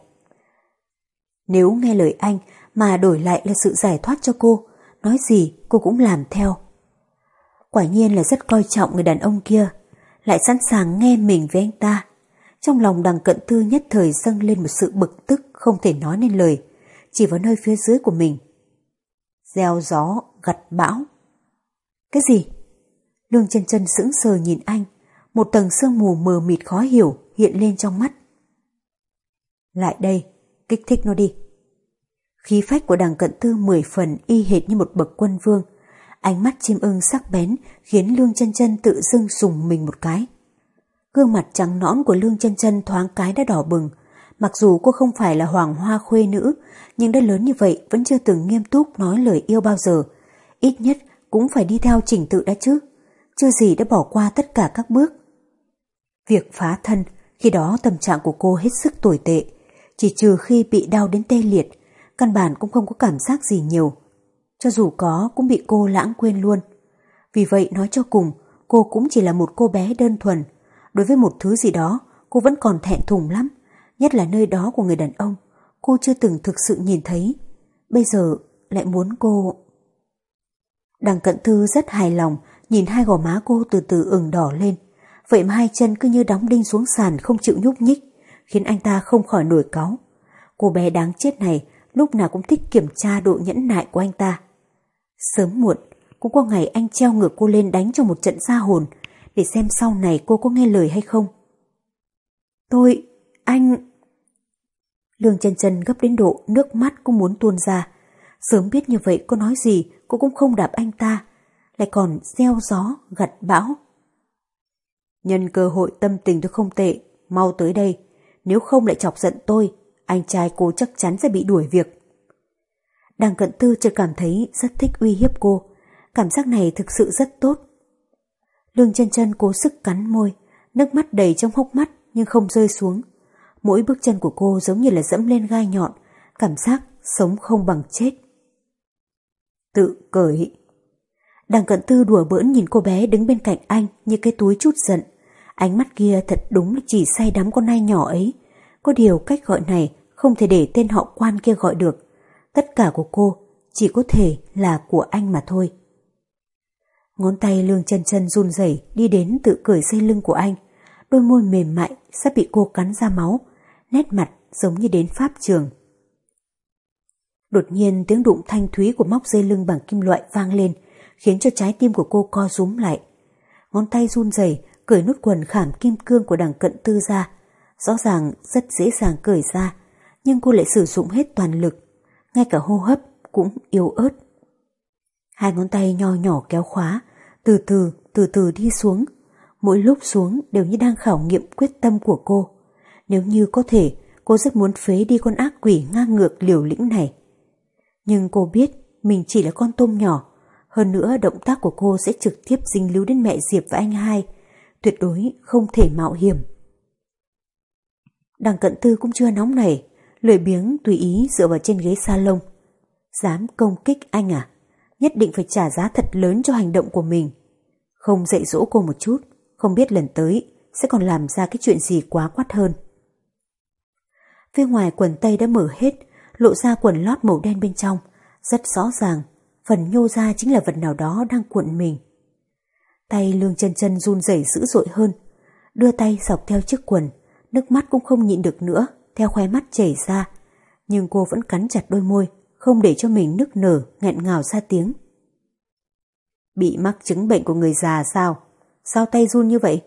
Nếu nghe lời anh mà đổi lại là sự giải thoát cho cô, nói gì cô cũng làm theo. Quả nhiên là rất coi trọng người đàn ông kia, lại sẵn sàng nghe mình với anh ta. Trong lòng đằng cận thư nhất thời dâng lên một sự bực tức không thể nói nên lời, chỉ vào nơi phía dưới của mình. Gieo gió, gặt bão. Cái gì? Lương chân chân sững sờ nhìn anh, một tầng sương mù mờ mịt khó hiểu hiện lên trong mắt. Lại đây, kích thích nó đi. Khí phách của đằng cận tư mười phần y hệt như một bậc quân vương, Ánh mắt chim ưng sắc bén khiến Lương chân chân tự dưng sùng mình một cái. Gương mặt trắng nõn của Lương chân chân thoáng cái đã đỏ bừng. Mặc dù cô không phải là hoàng hoa khuê nữ, nhưng đã lớn như vậy vẫn chưa từng nghiêm túc nói lời yêu bao giờ. Ít nhất cũng phải đi theo trình tự đã chứ. Chưa gì đã bỏ qua tất cả các bước. Việc phá thân, khi đó tâm trạng của cô hết sức tồi tệ. Chỉ trừ khi bị đau đến tê liệt, căn bản cũng không có cảm giác gì nhiều cho dù có cũng bị cô lãng quên luôn. Vì vậy nói cho cùng, cô cũng chỉ là một cô bé đơn thuần. Đối với một thứ gì đó, cô vẫn còn thẹn thùng lắm, nhất là nơi đó của người đàn ông. Cô chưa từng thực sự nhìn thấy. Bây giờ lại muốn cô... Đằng cận thư rất hài lòng, nhìn hai gò má cô từ từ ửng đỏ lên. Vậy mà hai chân cứ như đóng đinh xuống sàn không chịu nhúc nhích, khiến anh ta không khỏi nổi cáu. Cô bé đáng chết này lúc nào cũng thích kiểm tra độ nhẫn nại của anh ta. Sớm muộn, cũng có ngày anh treo ngược cô lên đánh cho một trận xa hồn, để xem sau này cô có nghe lời hay không. Tôi, anh... Lương chân chân gấp đến độ nước mắt cũng muốn tuôn ra. Sớm biết như vậy cô nói gì cô cũng không đạp anh ta, lại còn gieo gió, gặt bão. Nhân cơ hội tâm tình tôi không tệ, mau tới đây, nếu không lại chọc giận tôi, anh trai cô chắc chắn sẽ bị đuổi việc. Đằng cận tư chợt cảm thấy rất thích uy hiếp cô. Cảm giác này thực sự rất tốt. Lương chân chân cố sức cắn môi, nước mắt đầy trong hốc mắt nhưng không rơi xuống. Mỗi bước chân của cô giống như là dẫm lên gai nhọn, cảm giác sống không bằng chết. Tự cởi. Đằng cận tư đùa bỡn nhìn cô bé đứng bên cạnh anh như cái túi chút giận. Ánh mắt kia thật đúng là chỉ say đắm con nai nhỏ ấy. Có điều cách gọi này không thể để tên họ quan kia gọi được tất cả của cô chỉ có thể là của anh mà thôi. Ngón tay lương chân chân run rẩy đi đến tự cởi dây lưng của anh, đôi môi mềm mại sắp bị cô cắn ra máu, nét mặt giống như đến pháp trường. Đột nhiên tiếng đụng thanh thúy của móc dây lưng bằng kim loại vang lên, khiến cho trái tim của cô co rúm lại. Ngón tay run rẩy cởi nút quần khảm kim cương của đằng cận tư ra. Rõ ràng rất dễ dàng cởi ra, nhưng cô lại sử dụng hết toàn lực. Ngay cả hô hấp cũng yếu ớt. Hai ngón tay nho nhỏ kéo khóa, từ từ, từ từ đi xuống. Mỗi lúc xuống đều như đang khảo nghiệm quyết tâm của cô. Nếu như có thể, cô rất muốn phế đi con ác quỷ ngang ngược liều lĩnh này. Nhưng cô biết mình chỉ là con tôm nhỏ, hơn nữa động tác của cô sẽ trực tiếp dính líu đến mẹ Diệp và anh hai, tuyệt đối không thể mạo hiểm. Đằng cận tư cũng chưa nóng nảy, lười biếng tùy ý dựa vào trên ghế salon. Dám công kích anh à? Nhất định phải trả giá thật lớn cho hành động của mình. Không dạy dỗ cô một chút, không biết lần tới sẽ còn làm ra cái chuyện gì quá quát hơn. Phía ngoài quần tây đã mở hết, lộ ra quần lót màu đen bên trong, rất rõ ràng, phần nhô ra chính là vật nào đó đang cuộn mình. Tay lương chân chân run rẩy dữ dội hơn, đưa tay dọc theo chiếc quần, nước mắt cũng không nhịn được nữa, theo khoe mắt chảy ra, nhưng cô vẫn cắn chặt đôi môi, không để cho mình nức nở, nghẹn ngào ra tiếng. Bị mắc chứng bệnh của người già sao? Sao tay run như vậy?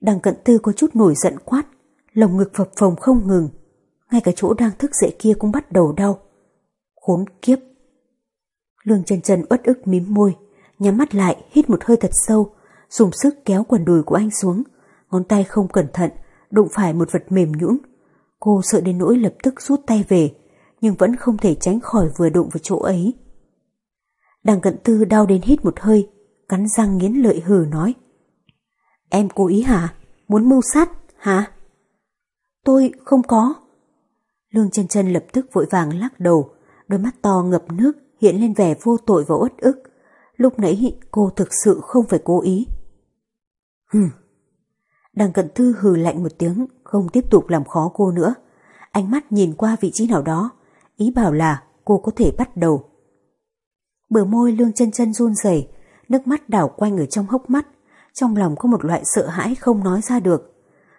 Đằng cận tư có chút nổi giận quát, lồng ngực phập phồng không ngừng, ngay cả chỗ đang thức dậy kia cũng bắt đầu đau. Khốn kiếp! Lương chân chân uất ức mím môi, nhắm mắt lại hít một hơi thật sâu, dùng sức kéo quần đùi của anh xuống, ngón tay không cẩn thận, đụng phải một vật mềm nhũn. Cô sợ đến nỗi lập tức rút tay về, nhưng vẫn không thể tránh khỏi vừa đụng vào chỗ ấy. Đằng cận tư đau đến hít một hơi, cắn răng nghiến lợi hừ nói. Em cố ý hả? Muốn mưu sát, hả? Tôi không có. Lương chân chân lập tức vội vàng lắc đầu, đôi mắt to ngập nước hiện lên vẻ vô tội và uất ức. Lúc nãy cô thực sự không phải cố ý. Hừm. Đằng cận thư hừ lạnh một tiếng, không tiếp tục làm khó cô nữa. Ánh mắt nhìn qua vị trí nào đó, ý bảo là cô có thể bắt đầu. Bờ môi lương chân chân run rẩy, nước mắt đảo quanh ở trong hốc mắt, trong lòng có một loại sợ hãi không nói ra được.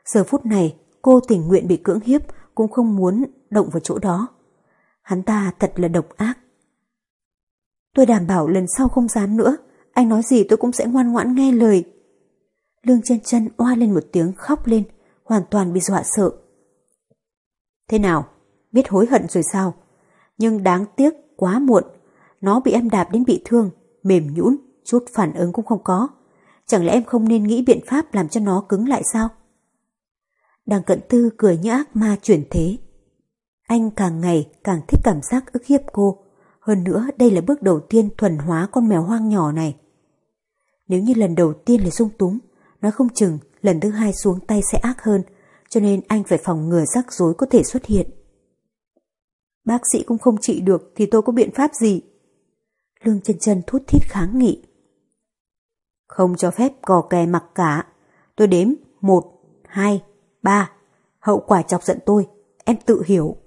Giờ phút này, cô tình nguyện bị cưỡng hiếp cũng không muốn động vào chỗ đó. Hắn ta thật là độc ác. Tôi đảm bảo lần sau không dám nữa, anh nói gì tôi cũng sẽ ngoan ngoãn nghe lời. Lương chân chân oa lên một tiếng khóc lên, hoàn toàn bị dọa sợ. Thế nào, biết hối hận rồi sao? Nhưng đáng tiếc, quá muộn. Nó bị em đạp đến bị thương, mềm nhũn, chút phản ứng cũng không có. Chẳng lẽ em không nên nghĩ biện pháp làm cho nó cứng lại sao? Đằng cận tư cười như ác ma chuyển thế. Anh càng ngày càng thích cảm giác ức hiếp cô. Hơn nữa đây là bước đầu tiên thuần hóa con mèo hoang nhỏ này. Nếu như lần đầu tiên là dung túng, nói không chừng lần thứ hai xuống tay sẽ ác hơn, cho nên anh phải phòng ngừa rắc rối có thể xuất hiện. Bác sĩ cũng không trị được thì tôi có biện pháp gì? Lương chân chân thút thít kháng nghị. Không cho phép cò kè mặc cả. Tôi đếm một, hai, ba. Hậu quả chọc giận tôi, em tự hiểu.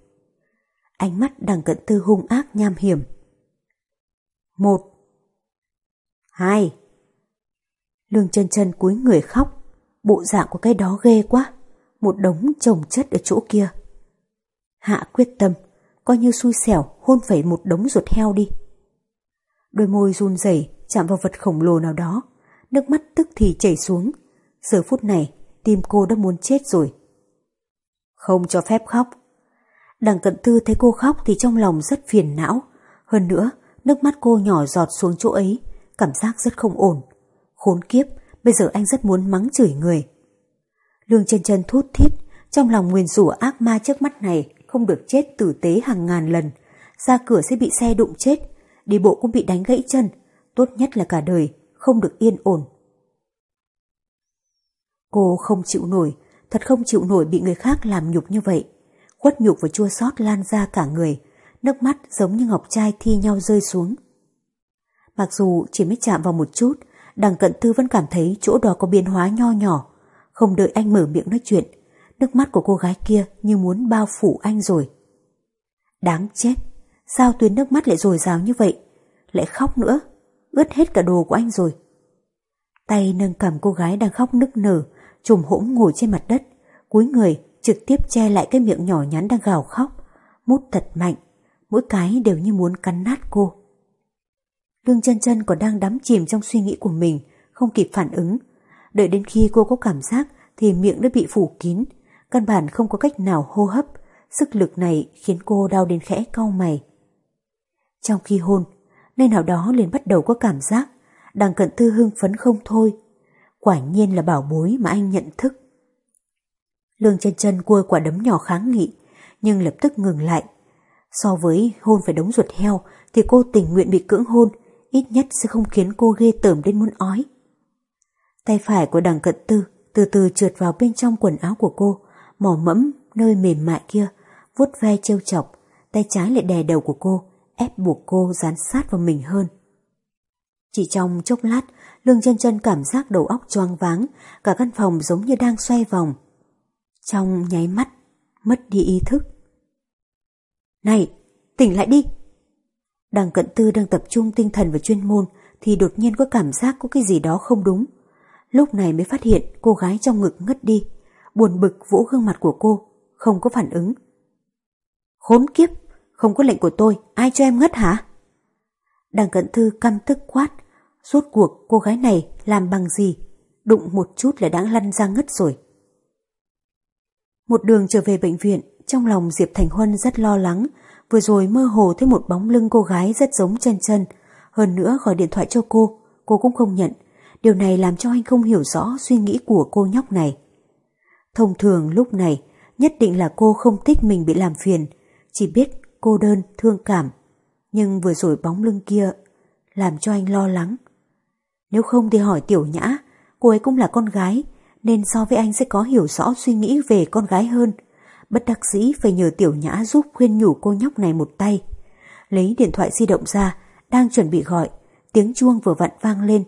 Ánh mắt đằng cận tư hung ác nham hiểm. Một. Hai. Lương chân chân cúi người khóc. Bộ dạng của cái đó ghê quá. Một đống chồng chất ở chỗ kia. Hạ quyết tâm, coi như xui xẻo hôn phẩy một đống ruột heo đi. Đôi môi run rẩy chạm vào vật khổng lồ nào đó, nước mắt tức thì chảy xuống. Giờ phút này, tim cô đã muốn chết rồi. Không cho phép khóc. Đằng cận tư thấy cô khóc thì trong lòng rất phiền não. Hơn nữa, nước mắt cô nhỏ giọt xuống chỗ ấy, cảm giác rất không ổn. Khốn kiếp, bây giờ anh rất muốn mắng chửi người. Lương chân chân thút thít, trong lòng nguyền rủa ác ma trước mắt này không được chết tử tế hàng ngàn lần. Ra cửa sẽ bị xe đụng chết, đi bộ cũng bị đánh gãy chân, tốt nhất là cả đời, không được yên ổn. Cô không chịu nổi, thật không chịu nổi bị người khác làm nhục như vậy. Khuất nhục và chua xót lan ra cả người, nước mắt giống như ngọc trai thi nhau rơi xuống. Mặc dù chỉ mới chạm vào một chút, đằng cận tư vẫn cảm thấy chỗ đó có biến hóa nho nhỏ. Không đợi anh mở miệng nói chuyện, nước mắt của cô gái kia như muốn bao phủ anh rồi. Đáng chết, sao tuyến nước mắt lại dồi dào như vậy? Lại khóc nữa, ướt hết cả đồ của anh rồi. Tay nâng cầm cô gái đang khóc nức nở, trùm hỗn ngồi trên mặt đất, cúi người trực tiếp che lại cái miệng nhỏ nhắn đang gào khóc, mút thật mạnh, mỗi cái đều như muốn cắn nát cô. Lương chân chân còn đang đắm chìm trong suy nghĩ của mình, không kịp phản ứng. Đợi đến khi cô có cảm giác thì miệng đã bị phủ kín, căn bản không có cách nào hô hấp, sức lực này khiến cô đau đến khẽ cau mày. Trong khi hôn, nơi nào đó liền bắt đầu có cảm giác, đằng cận tư hưng phấn không thôi. Quả nhiên là bảo bối mà anh nhận thức. Lương chân chân cua quả đấm nhỏ kháng nghị, nhưng lập tức ngừng lại. So với hôn phải đống ruột heo thì cô tình nguyện bị cưỡng hôn, ít nhất sẽ không khiến cô ghê tởm đến muốn ói. Tay phải của đằng cận tư từ từ trượt vào bên trong quần áo của cô, mỏ mẫm nơi mềm mại kia, vuốt ve trêu chọc, tay trái lại đè đầu của cô, ép buộc cô dán sát vào mình hơn. Chỉ trong chốc lát, Lương chân chân cảm giác đầu óc choáng váng, cả căn phòng giống như đang xoay vòng. Trong nháy mắt, mất đi ý thức. Này, tỉnh lại đi! Đằng cận tư đang tập trung tinh thần và chuyên môn thì đột nhiên có cảm giác có cái gì đó không đúng. Lúc này mới phát hiện cô gái trong ngực ngất đi, buồn bực vỗ gương mặt của cô, không có phản ứng. Khốn kiếp, không có lệnh của tôi, ai cho em ngất hả? Đằng cận thư căm tức quát, rốt cuộc cô gái này làm bằng gì, đụng một chút là đã lăn ra ngất rồi. Một đường trở về bệnh viện, trong lòng Diệp Thành Huân rất lo lắng, vừa rồi mơ hồ thấy một bóng lưng cô gái rất giống chân chân, hơn nữa gọi điện thoại cho cô, cô cũng không nhận. Điều này làm cho anh không hiểu rõ suy nghĩ của cô nhóc này. Thông thường lúc này, nhất định là cô không thích mình bị làm phiền, chỉ biết cô đơn, thương cảm. Nhưng vừa rồi bóng lưng kia làm cho anh lo lắng. Nếu không thì hỏi tiểu nhã, cô ấy cũng là con gái, nên so với anh sẽ có hiểu rõ suy nghĩ về con gái hơn. Bất đắc dĩ phải nhờ tiểu nhã giúp khuyên nhủ cô nhóc này một tay. Lấy điện thoại di động ra, đang chuẩn bị gọi, tiếng chuông vừa vặn vang lên.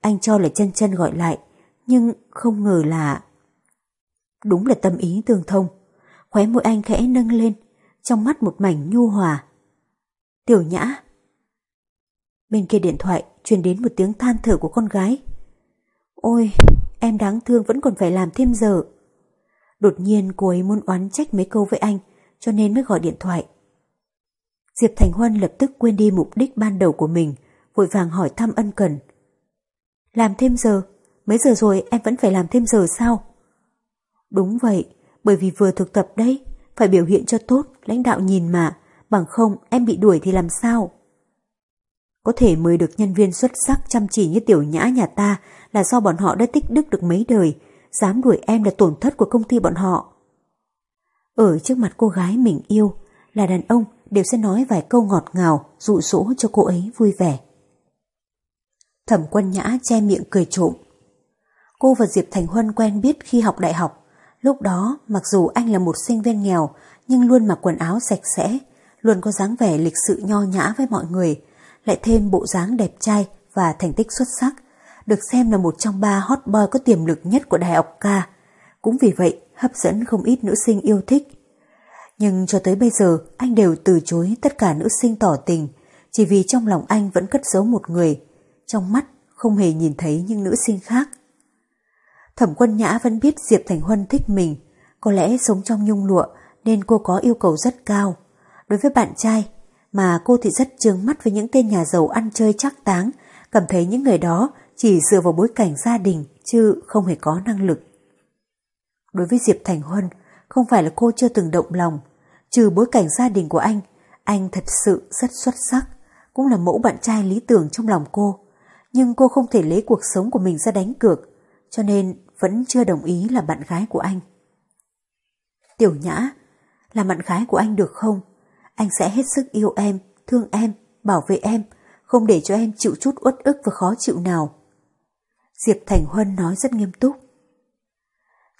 Anh cho là chân chân gọi lại, nhưng không ngờ là... Đúng là tâm ý tương thông. Khóe môi anh khẽ nâng lên, trong mắt một mảnh nhu hòa. Tiểu nhã. Bên kia điện thoại truyền đến một tiếng than thở của con gái. Ôi, em đáng thương vẫn còn phải làm thêm giờ. Đột nhiên cô ấy muốn oán trách mấy câu với anh, cho nên mới gọi điện thoại. Diệp Thành Huân lập tức quên đi mục đích ban đầu của mình, vội vàng hỏi thăm ân cần. Làm thêm giờ? Mấy giờ rồi em vẫn phải làm thêm giờ sao? Đúng vậy, bởi vì vừa thực tập đấy, phải biểu hiện cho tốt, lãnh đạo nhìn mà, bằng không em bị đuổi thì làm sao? Có thể mời được nhân viên xuất sắc chăm chỉ như tiểu nhã nhà ta là do bọn họ đã tích đức được mấy đời, dám đuổi em là tổn thất của công ty bọn họ. Ở trước mặt cô gái mình yêu, là đàn ông đều sẽ nói vài câu ngọt ngào, dụ dỗ cho cô ấy vui vẻ. Thẩm quân nhã che miệng cười trộm. Cô và Diệp Thành Huân quen biết khi học đại học. Lúc đó, mặc dù anh là một sinh viên nghèo, nhưng luôn mặc quần áo sạch sẽ, luôn có dáng vẻ lịch sự nho nhã với mọi người, lại thêm bộ dáng đẹp trai và thành tích xuất sắc, được xem là một trong ba hot boy có tiềm lực nhất của đại học ca. Cũng vì vậy, hấp dẫn không ít nữ sinh yêu thích. Nhưng cho tới bây giờ, anh đều từ chối tất cả nữ sinh tỏ tình, chỉ vì trong lòng anh vẫn cất giấu một người, trong mắt không hề nhìn thấy những nữ sinh khác. Thẩm quân nhã vẫn biết Diệp Thành Huân thích mình, có lẽ sống trong nhung lụa nên cô có yêu cầu rất cao. Đối với bạn trai, mà cô thì rất trương mắt với những tên nhà giàu ăn chơi chắc táng, cảm thấy những người đó chỉ dựa vào bối cảnh gia đình chứ không hề có năng lực. Đối với Diệp Thành Huân, không phải là cô chưa từng động lòng, trừ bối cảnh gia đình của anh, anh thật sự rất xuất sắc, cũng là mẫu bạn trai lý tưởng trong lòng cô. Nhưng cô không thể lấy cuộc sống của mình ra đánh cược, cho nên vẫn chưa đồng ý là bạn gái của anh. Tiểu Nhã, là bạn gái của anh được không? Anh sẽ hết sức yêu em, thương em, bảo vệ em, không để cho em chịu chút uất ức và khó chịu nào. Diệp Thành Huân nói rất nghiêm túc.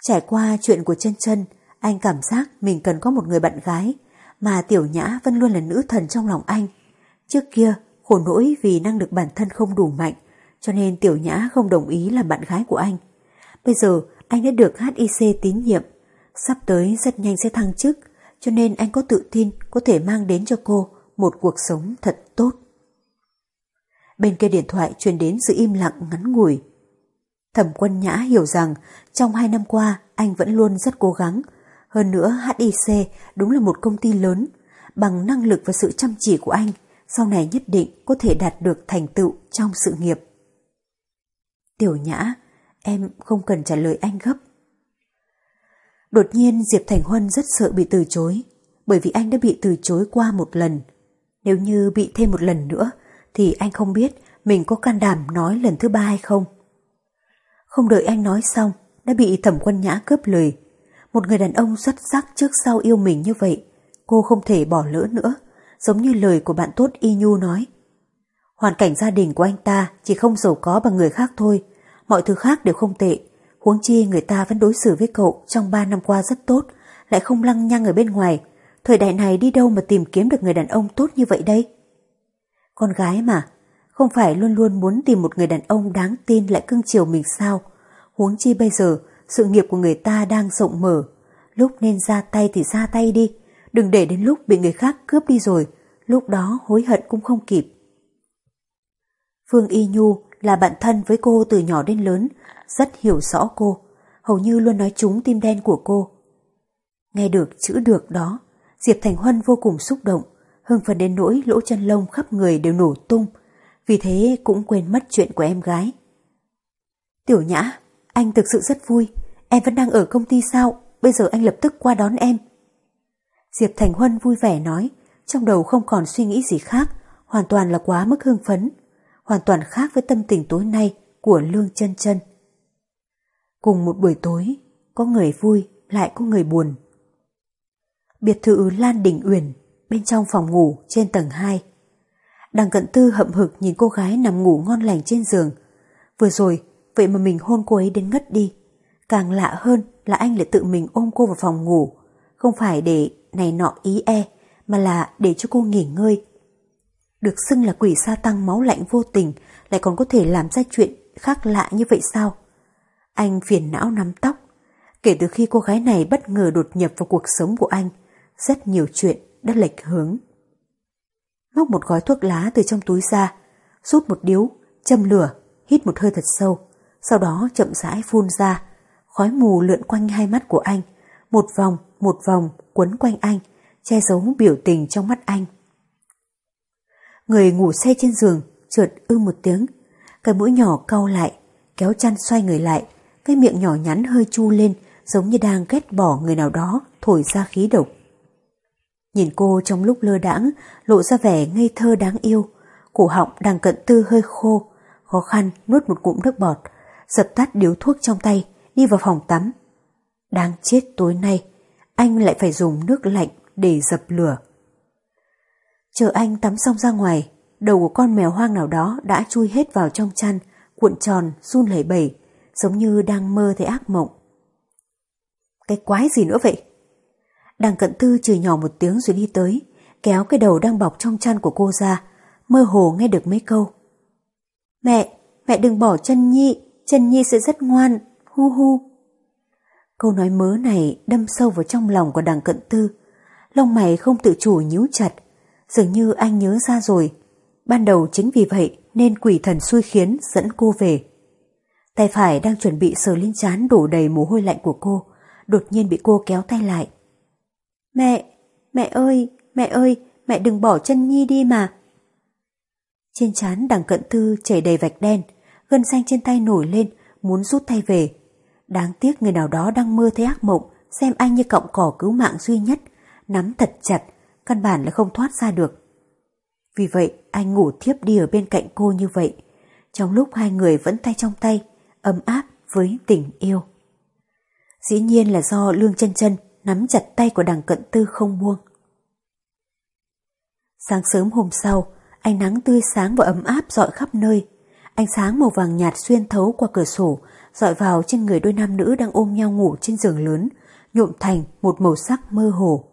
Trải qua chuyện của chân chân, anh cảm giác mình cần có một người bạn gái, mà Tiểu Nhã vẫn luôn là nữ thần trong lòng anh. Trước kia, khổ nỗi vì năng lực bản thân không đủ mạnh, cho nên Tiểu Nhã không đồng ý làm bạn gái của anh. Bây giờ, anh đã được HIC tín nhiệm, sắp tới rất nhanh sẽ thăng chức, cho nên anh có tự tin có thể mang đến cho cô một cuộc sống thật tốt. Bên kia điện thoại truyền đến sự im lặng ngắn ngủi. Thẩm quân nhã hiểu rằng trong hai năm qua anh vẫn luôn rất cố gắng. Hơn nữa HIC đúng là một công ty lớn. Bằng năng lực và sự chăm chỉ của anh, sau này nhất định có thể đạt được thành tựu trong sự nghiệp. Tiểu nhã, em không cần trả lời anh gấp. Đột nhiên Diệp Thành Huân rất sợ bị từ chối, bởi vì anh đã bị từ chối qua một lần. Nếu như bị thêm một lần nữa, thì anh không biết mình có can đảm nói lần thứ ba hay không. Không đợi anh nói xong, đã bị thẩm quân nhã cướp lời. Một người đàn ông xuất sắc trước sau yêu mình như vậy, cô không thể bỏ lỡ nữa, giống như lời của bạn tốt Y Nhu nói. Hoàn cảnh gia đình của anh ta chỉ không giàu có bằng người khác thôi, mọi thứ khác đều không tệ. Huống chi người ta vẫn đối xử với cậu trong ba năm qua rất tốt, lại không lăng nhăng ở bên ngoài. Thời đại này đi đâu mà tìm kiếm được người đàn ông tốt như vậy đây? Con gái mà, không phải luôn luôn muốn tìm một người đàn ông đáng tin lại cưng chiều mình sao? Huống chi bây giờ, sự nghiệp của người ta đang rộng mở. Lúc nên ra tay thì ra tay đi, đừng để đến lúc bị người khác cướp đi rồi, lúc đó hối hận cũng không kịp. Phương Y Nhu là bạn thân với cô từ nhỏ đến lớn, rất hiểu rõ cô, hầu như luôn nói trúng tim đen của cô. Nghe được chữ được đó, Diệp Thành Huân vô cùng xúc động, hưng phấn đến nỗi lỗ chân lông khắp người đều nổ tung, vì thế cũng quên mất chuyện của em gái. Tiểu Nhã, anh thực sự rất vui, em vẫn đang ở công ty sao, bây giờ anh lập tức qua đón em. Diệp Thành Huân vui vẻ nói, trong đầu không còn suy nghĩ gì khác, hoàn toàn là quá mức hưng phấn, hoàn toàn khác với tâm tình tối nay của Lương chân chân. Cùng một buổi tối, có người vui, lại có người buồn. Biệt thự Lan Đình Uyển, bên trong phòng ngủ trên tầng 2. Đằng cận tư hậm hực nhìn cô gái nằm ngủ ngon lành trên giường. Vừa rồi, vậy mà mình hôn cô ấy đến ngất đi. Càng lạ hơn là anh lại tự mình ôm cô vào phòng ngủ, không phải để này nọ ý e, mà là để cho cô nghỉ ngơi. Được xưng là quỷ sa tăng máu lạnh vô tình, lại còn có thể làm ra chuyện khác lạ như vậy sao? Anh phiền não nắm tóc. Kể từ khi cô gái này bất ngờ đột nhập vào cuộc sống của anh, rất nhiều chuyện đã lệch hướng. Móc một gói thuốc lá từ trong túi ra, rút một điếu, châm lửa, hít một hơi thật sâu, sau đó chậm rãi phun ra, khói mù lượn quanh hai mắt của anh, một vòng, một vòng quấn quanh anh, che giấu biểu tình trong mắt anh. Người ngủ say trên giường, trượt ư một tiếng, cái mũi nhỏ cau lại, kéo chăn xoay người lại, cái miệng nhỏ nhắn hơi chu lên giống như đang ghét bỏ người nào đó thổi ra khí độc. Nhìn cô trong lúc lơ đãng lộ ra vẻ ngây thơ đáng yêu, cổ họng đang cận tư hơi khô, khó khăn nuốt một cụm nước bọt, dập tắt điếu thuốc trong tay, đi vào phòng tắm. Đáng chết tối nay, anh lại phải dùng nước lạnh để dập lửa. Chờ anh tắm xong ra ngoài, đầu của con mèo hoang nào đó đã chui hết vào trong chăn, cuộn tròn, run lẩy bẩy, giống như đang mơ thấy ác mộng. Cái quái gì nữa vậy? Đằng cận tư chửi nhỏ một tiếng rồi đi tới, kéo cái đầu đang bọc trong chăn của cô ra, mơ hồ nghe được mấy câu. Mẹ, mẹ đừng bỏ chân nhi, chân nhi sẽ rất ngoan, hu hu. Câu nói mớ này đâm sâu vào trong lòng của đằng cận tư, lông mày không tự chủ nhíu chặt, dường như anh nhớ ra rồi. Ban đầu chính vì vậy nên quỷ thần xui khiến dẫn cô về. Tay phải đang chuẩn bị sờ lên chán đổ đầy mồ hôi lạnh của cô, đột nhiên bị cô kéo tay lại. Mẹ, mẹ ơi, mẹ ơi, mẹ đừng bỏ chân Nhi đi mà. Trên chán đằng cận thư chảy đầy vạch đen, gân xanh trên tay nổi lên, muốn rút tay về. Đáng tiếc người nào đó đang mơ thấy ác mộng, xem anh như cọng cỏ cứu mạng duy nhất, nắm thật chặt, căn bản là không thoát ra được. Vì vậy anh ngủ thiếp đi ở bên cạnh cô như vậy, trong lúc hai người vẫn tay trong tay, ấm áp với tình yêu. Dĩ nhiên là do Lương chân chân nắm chặt tay của đằng cận tư không buông. Sáng sớm hôm sau, ánh nắng tươi sáng và ấm áp dọi khắp nơi. Ánh sáng màu vàng nhạt xuyên thấu qua cửa sổ, dọi vào trên người đôi nam nữ đang ôm nhau ngủ trên giường lớn, nhuộm thành một màu sắc mơ hồ.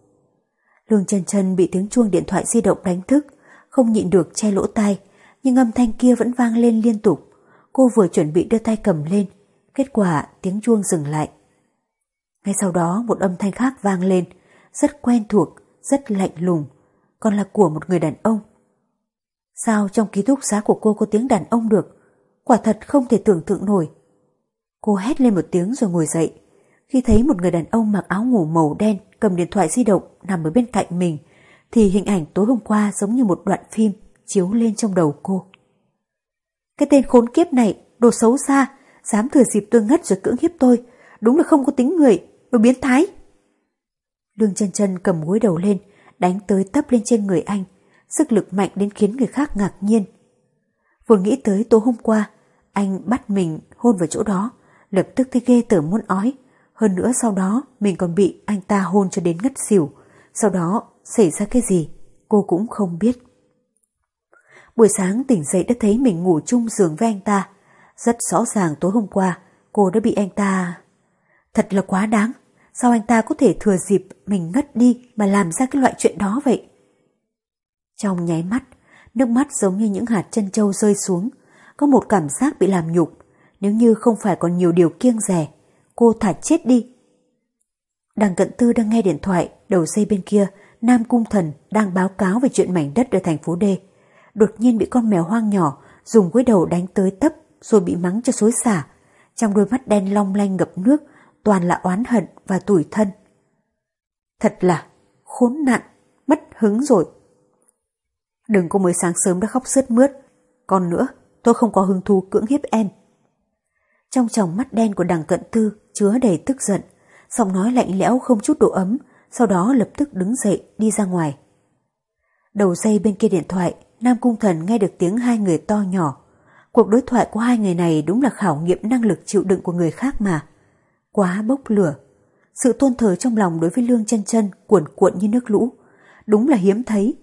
Lương chân chân bị tiếng chuông điện thoại di động đánh thức, không nhịn được che lỗ tai, nhưng âm thanh kia vẫn vang lên liên tục. Cô vừa chuẩn bị đưa tay cầm lên, kết quả tiếng chuông dừng lại. Ngay sau đó một âm thanh khác vang lên, rất quen thuộc, rất lạnh lùng, còn là của một người đàn ông. Sao trong ký túc xá của cô có tiếng đàn ông được? Quả thật không thể tưởng tượng nổi. Cô hét lên một tiếng rồi ngồi dậy. Khi thấy một người đàn ông mặc áo ngủ màu đen cầm điện thoại di động nằm ở bên cạnh mình thì hình ảnh tối hôm qua giống như một đoạn phim chiếu lên trong đầu cô. Cái tên khốn kiếp này, đồ xấu xa, dám thừa dịp tôi ngất rồi cưỡng hiếp tôi, đúng là không có tính người, đồ biến thái. Lương chân chân cầm gối đầu lên, đánh tới tấp lên trên người anh, sức lực mạnh đến khiến người khác ngạc nhiên. Vừa nghĩ tới tối hôm qua, anh bắt mình hôn vào chỗ đó, lập tức thấy ghê tởm muốn ói. Hơn nữa sau đó mình còn bị anh ta hôn cho đến ngất xỉu. Sau đó xảy ra cái gì, cô cũng không biết. Buổi sáng tỉnh dậy đã thấy mình ngủ chung giường với anh ta. Rất rõ ràng tối hôm qua cô đã bị anh ta... Thật là quá đáng. Sao anh ta có thể thừa dịp mình ngất đi mà làm ra cái loại chuyện đó vậy? Trong nháy mắt, nước mắt giống như những hạt chân trâu rơi xuống, có một cảm giác bị làm nhục. Nếu như không phải còn nhiều điều kiêng rẻ, cô thả chết đi. Đằng cận tư đang nghe điện thoại, đầu dây bên kia, Nam Cung Thần đang báo cáo về chuyện mảnh đất ở thành phố D. Đột nhiên bị con mèo hoang nhỏ dùng gối đầu đánh tới tấp rồi bị mắng cho xối xả. Trong đôi mắt đen long lanh ngập nước, toàn là oán hận và tủi thân. Thật là khốn nạn, mất hứng rồi. Đừng có mới sáng sớm đã khóc sướt mướt. Còn nữa, tôi không có hứng thú cưỡng hiếp em. Trong tròng mắt đen của đằng cận tư chứa đầy tức giận, giọng nói lạnh lẽo không chút độ ấm, sau đó lập tức đứng dậy đi ra ngoài. Đầu dây bên kia điện thoại, Nam Cung Thần nghe được tiếng hai người to nhỏ. Cuộc đối thoại của hai người này đúng là khảo nghiệm năng lực chịu đựng của người khác mà. Quá bốc lửa. Sự tôn thờ trong lòng đối với Lương chân chân cuộn cuộn như nước lũ. Đúng là hiếm thấy.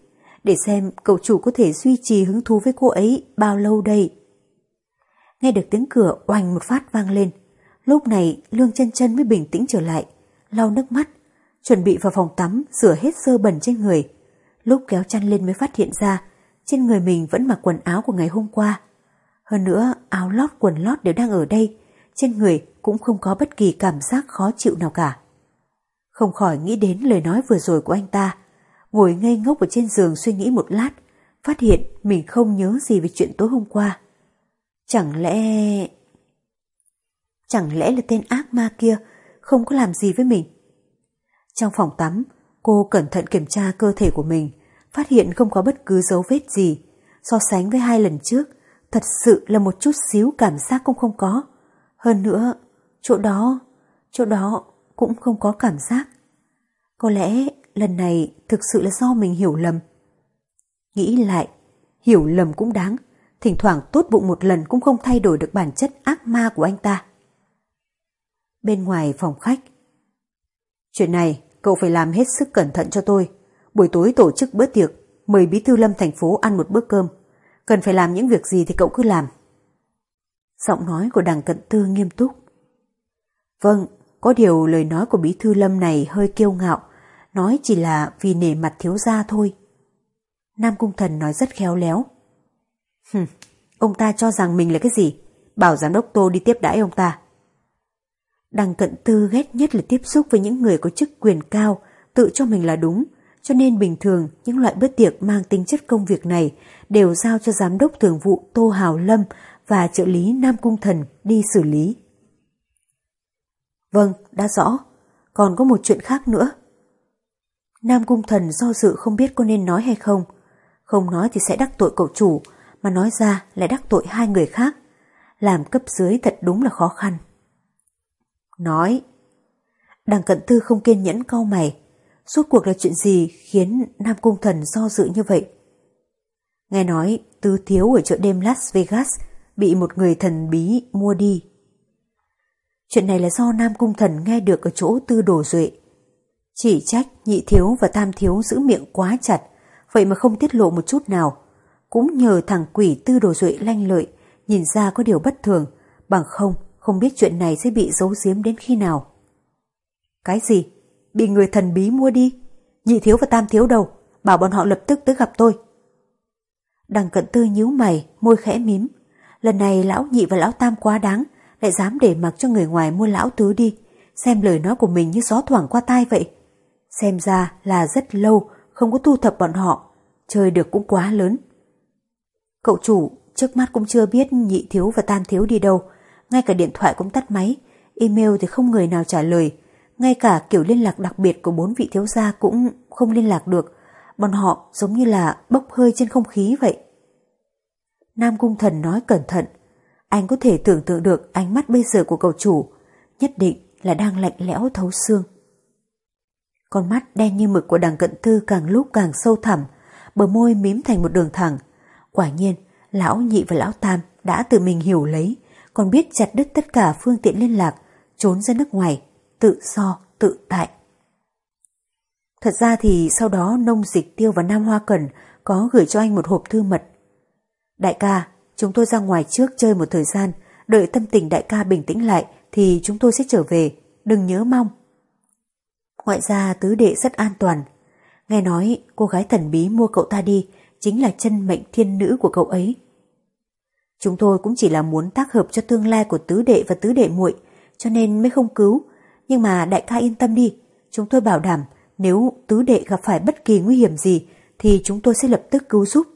Để xem cậu chủ có thể duy trì hứng thú với cô ấy bao lâu đây. Nghe được tiếng cửa oanh một phát vang lên. Lúc này Lương chân chân mới bình tĩnh trở lại, lau nước mắt, chuẩn bị vào phòng tắm rửa hết sơ bẩn trên người. Lúc kéo chăn lên mới phát hiện ra trên người mình vẫn mặc quần áo của ngày hôm qua. Hơn nữa áo lót quần lót đều đang ở đây, trên người cũng không có bất kỳ cảm giác khó chịu nào cả. Không khỏi nghĩ đến lời nói vừa rồi của anh ta, ngồi ngây ngốc ở trên giường suy nghĩ một lát, phát hiện mình không nhớ gì về chuyện tối hôm qua. Chẳng lẽ... Chẳng lẽ là tên ác ma kia không có làm gì với mình? Trong phòng tắm, cô cẩn thận kiểm tra cơ thể của mình, phát hiện không có bất cứ dấu vết gì. So sánh với hai lần trước, thật sự là một chút xíu cảm giác cũng không có. Hơn nữa, chỗ đó, chỗ đó cũng không có cảm giác. Có lẽ lần này thực sự là do mình hiểu lầm. Nghĩ lại, hiểu lầm cũng đáng, thỉnh thoảng tốt bụng một lần cũng không thay đổi được bản chất ác ma của anh ta. Bên ngoài phòng khách, chuyện này cậu phải làm hết sức cẩn thận cho tôi. Buổi tối tổ chức bữa tiệc, mời bí thư lâm thành phố ăn một bữa cơm. Cần phải làm những việc gì thì cậu cứ làm. Giọng nói của đằng cận tư nghiêm túc. Vâng, có điều lời nói của bí thư lâm này hơi kiêu ngạo, nói chỉ là vì nể mặt thiếu gia thôi. Nam Cung Thần nói rất khéo léo. Hừm, ông ta cho rằng mình là cái gì? Bảo giám đốc Tô đi tiếp đãi ông ta. Đằng cận tư ghét nhất là tiếp xúc với những người có chức quyền cao, tự cho mình là đúng, cho nên bình thường những loại bữa tiệc mang tính chất công việc này đều giao cho giám đốc thường vụ Tô Hào Lâm và trợ lý Nam Cung Thần đi xử lý. Vâng, đã rõ. Còn có một chuyện khác nữa. Nam Cung Thần do dự không biết có nên nói hay không. Không nói thì sẽ đắc tội cậu chủ, mà nói ra lại đắc tội hai người khác. Làm cấp dưới thật đúng là khó khăn. Nói. Đằng cận tư không kiên nhẫn cau mày. Suốt cuộc là chuyện gì khiến Nam Cung Thần do dự như vậy? Nghe nói Tư Thiếu ở chợ đêm Las Vegas bị một người thần bí mua đi. Chuyện này là do Nam Cung Thần nghe được ở chỗ Tư Đồ Duệ. Chỉ trách nhị thiếu và tam thiếu giữ miệng quá chặt, vậy mà không tiết lộ một chút nào. Cũng nhờ thằng quỷ Tư Đồ Duệ lanh lợi, nhìn ra có điều bất thường, bằng không, không biết chuyện này sẽ bị giấu giếm đến khi nào. Cái gì? Bị người thần bí mua đi? Nhị thiếu và tam thiếu đâu? Bảo bọn họ lập tức tới gặp tôi. Đằng cận tư nhíu mày, môi khẽ mím. Lần này lão nhị và lão tam quá đáng, lại dám để mặc cho người ngoài mua lão tứ đi. Xem lời nói của mình như gió thoảng qua tai vậy. Xem ra là rất lâu không có thu thập bọn họ, chơi được cũng quá lớn. Cậu chủ trước mắt cũng chưa biết nhị thiếu và tam thiếu đi đâu, ngay cả điện thoại cũng tắt máy, email thì không người nào trả lời, ngay cả kiểu liên lạc đặc biệt của bốn vị thiếu gia cũng không liên lạc được, bọn họ giống như là bốc hơi trên không khí vậy. Nam Cung Thần nói cẩn thận, anh có thể tưởng tượng được ánh mắt bây giờ của cậu chủ, nhất định là đang lạnh lẽo thấu xương. Con mắt đen như mực của đằng cận thư càng lúc càng sâu thẳm, bờ môi mím thành một đường thẳng. Quả nhiên, lão nhị và lão tam đã tự mình hiểu lấy, còn biết chặt đứt tất cả phương tiện liên lạc, trốn ra nước ngoài, tự do, tự tại. Thật ra thì sau đó nông dịch tiêu và Nam Hoa Cẩn có gửi cho anh một hộp thư mật. Đại ca, chúng tôi ra ngoài trước chơi một thời gian, đợi tâm tình đại ca bình tĩnh lại thì chúng tôi sẽ trở về, đừng nhớ mong. Ngoại ra tứ đệ rất an toàn. Nghe nói cô gái thần bí mua cậu ta đi chính là chân mệnh thiên nữ của cậu ấy. Chúng tôi cũng chỉ là muốn tác hợp cho tương lai của tứ đệ và tứ đệ muội, cho nên mới không cứu. Nhưng mà đại ca yên tâm đi, chúng tôi bảo đảm nếu tứ đệ gặp phải bất kỳ nguy hiểm gì thì chúng tôi sẽ lập tức cứu giúp.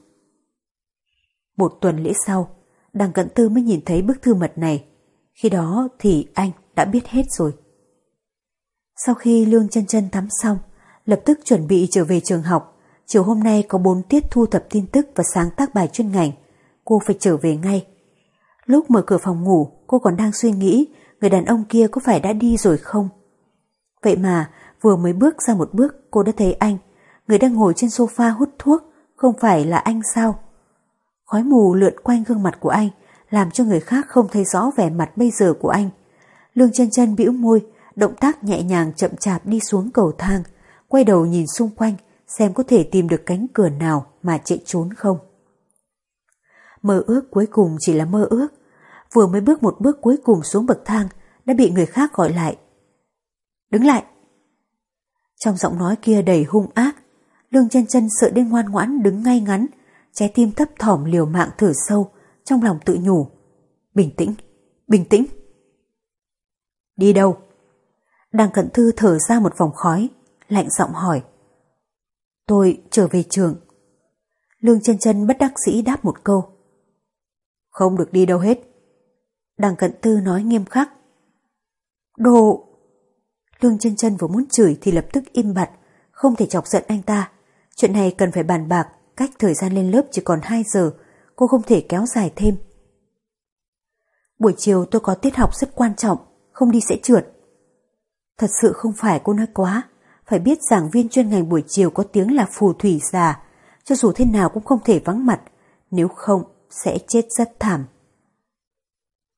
Một tuần lễ sau, đằng cận tư mới nhìn thấy bức thư mật này. Khi đó thì anh đã biết hết rồi. Sau khi Lương chân chân tắm xong, lập tức chuẩn bị trở về trường học. Chiều hôm nay có 4 tiết thu thập tin tức và sáng tác bài chuyên ngành. Cô phải trở về ngay. Lúc mở cửa phòng ngủ, cô còn đang suy nghĩ người đàn ông kia có phải đã đi rồi không? Vậy mà, vừa mới bước ra một bước, cô đã thấy anh. Người đang ngồi trên sofa hút thuốc, không phải là anh sao? Khói mù lượn quanh gương mặt của anh, làm cho người khác không thấy rõ vẻ mặt bây giờ của anh. Lương chân chân bĩu môi, động tác nhẹ nhàng chậm chạp đi xuống cầu thang, quay đầu nhìn xung quanh xem có thể tìm được cánh cửa nào mà chạy trốn không. Mơ ước cuối cùng chỉ là mơ ước, vừa mới bước một bước cuối cùng xuống bậc thang đã bị người khác gọi lại. Đứng lại! Trong giọng nói kia đầy hung ác, Lương chân chân sợ đến ngoan ngoãn đứng ngay ngắn, trái tim thấp thỏm liều mạng thở sâu, trong lòng tự nhủ. Bình tĩnh, bình tĩnh. Đi đâu? Đằng cận thư thở ra một vòng khói, lạnh giọng hỏi. Tôi trở về trường. Lương chân chân bất đắc dĩ đáp một câu. Không được đi đâu hết. Đằng cận tư nói nghiêm khắc. Đồ! Lương chân chân vừa muốn chửi thì lập tức im bặt, không thể chọc giận anh ta. Chuyện này cần phải bàn bạc, cách thời gian lên lớp chỉ còn 2 giờ, cô không thể kéo dài thêm. Buổi chiều tôi có tiết học rất quan trọng, không đi sẽ trượt. Thật sự không phải cô nói quá, phải biết giảng viên chuyên ngành buổi chiều có tiếng là phù thủy già, cho dù thế nào cũng không thể vắng mặt, nếu không sẽ chết rất thảm.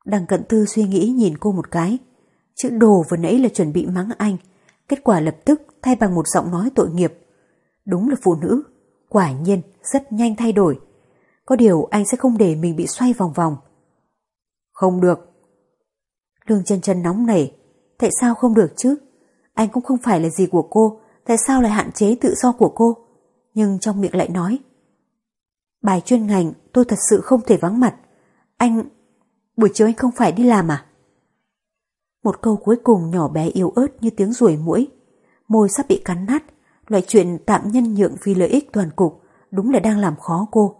Đằng cận tư suy nghĩ nhìn cô một cái, chữ đồ vừa nãy là chuẩn bị mắng anh, kết quả lập tức thay bằng một giọng nói tội nghiệp. Đúng là phụ nữ, quả nhiên rất nhanh thay đổi. Có điều anh sẽ không để mình bị xoay vòng vòng. Không được. Lương chân chân nóng nảy, tại sao không được chứ? Anh cũng không phải là gì của cô, tại sao lại hạn chế tự do của cô? Nhưng trong miệng lại nói. Bài chuyên ngành tôi thật sự không thể vắng mặt. Anh... Buổi chiều anh không phải đi làm à? Một câu cuối cùng nhỏ bé yếu ớt như tiếng ruồi mũi. Môi sắp bị cắn nát. Loại chuyện tạm nhân nhượng vì lợi ích toàn cục đúng là đang làm khó cô.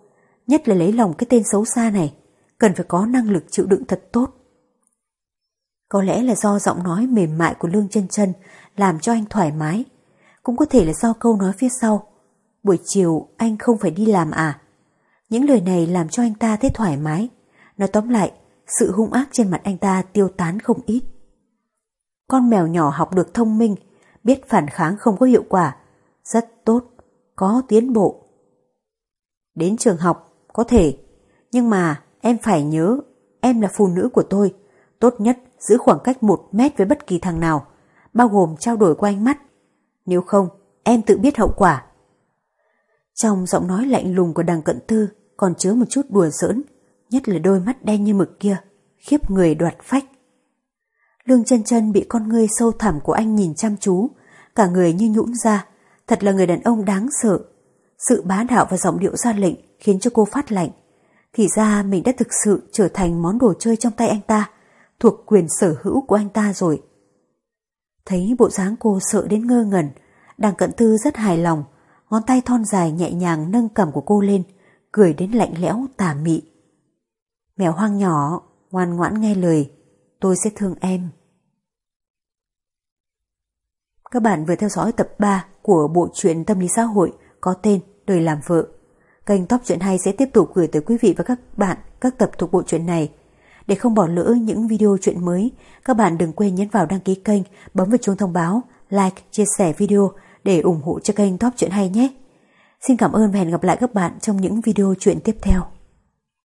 Nhất là lấy lòng cái tên xấu xa này. Cần phải có năng lực chịu đựng thật tốt. Có lẽ là do giọng nói mềm mại của Lương chân chân làm cho anh thoải mái. Cũng có thể là do câu nói phía sau. Buổi chiều anh không phải đi làm à? Những lời này làm cho anh ta thấy thoải mái. Nói tóm lại, sự hung ác trên mặt anh ta tiêu tán không ít. Con mèo nhỏ học được thông minh, biết phản kháng không có hiệu quả. Rất tốt, có tiến bộ. Đến trường học, có thể. Nhưng mà em phải nhớ, em là phụ nữ của tôi. Tốt nhất giữ khoảng cách một mét với bất kỳ thằng nào, bao gồm trao đổi qua ánh mắt. Nếu không, em tự biết hậu quả. Trong giọng nói lạnh lùng của đằng cận tư còn chứa một chút đùa giỡn, nhất là đôi mắt đen như mực kia, khiếp người đoạt phách. Lương chân chân bị con ngươi sâu thẳm của anh nhìn chăm chú, cả người như nhũn ra, thật là người đàn ông đáng sợ. Sự bá đạo và giọng điệu ra lệnh khiến cho cô phát lạnh. Thì ra mình đã thực sự trở thành món đồ chơi trong tay anh ta, thuộc quyền sở hữu của anh ta rồi. Thấy bộ dáng cô sợ đến ngơ ngẩn, đằng cận tư rất hài lòng, ngón tay thon dài nhẹ nhàng nâng cầm của cô lên, cười đến lạnh lẽo tà mị. Mèo hoang nhỏ, ngoan ngoãn nghe lời, tôi sẽ thương em. Các bạn vừa theo dõi tập 3 của bộ truyện tâm lý xã hội có tên Đời làm vợ. Kênh Top truyện Hay sẽ tiếp tục gửi tới quý vị và các bạn các tập thuộc bộ truyện này. Để không bỏ lỡ những video truyện mới, các bạn đừng quên nhấn vào đăng ký kênh, bấm vào chuông thông báo, like, chia sẻ video để ủng hộ cho kênh Top truyện Hay nhé. Xin cảm ơn và hẹn gặp lại các bạn trong những video truyện tiếp theo.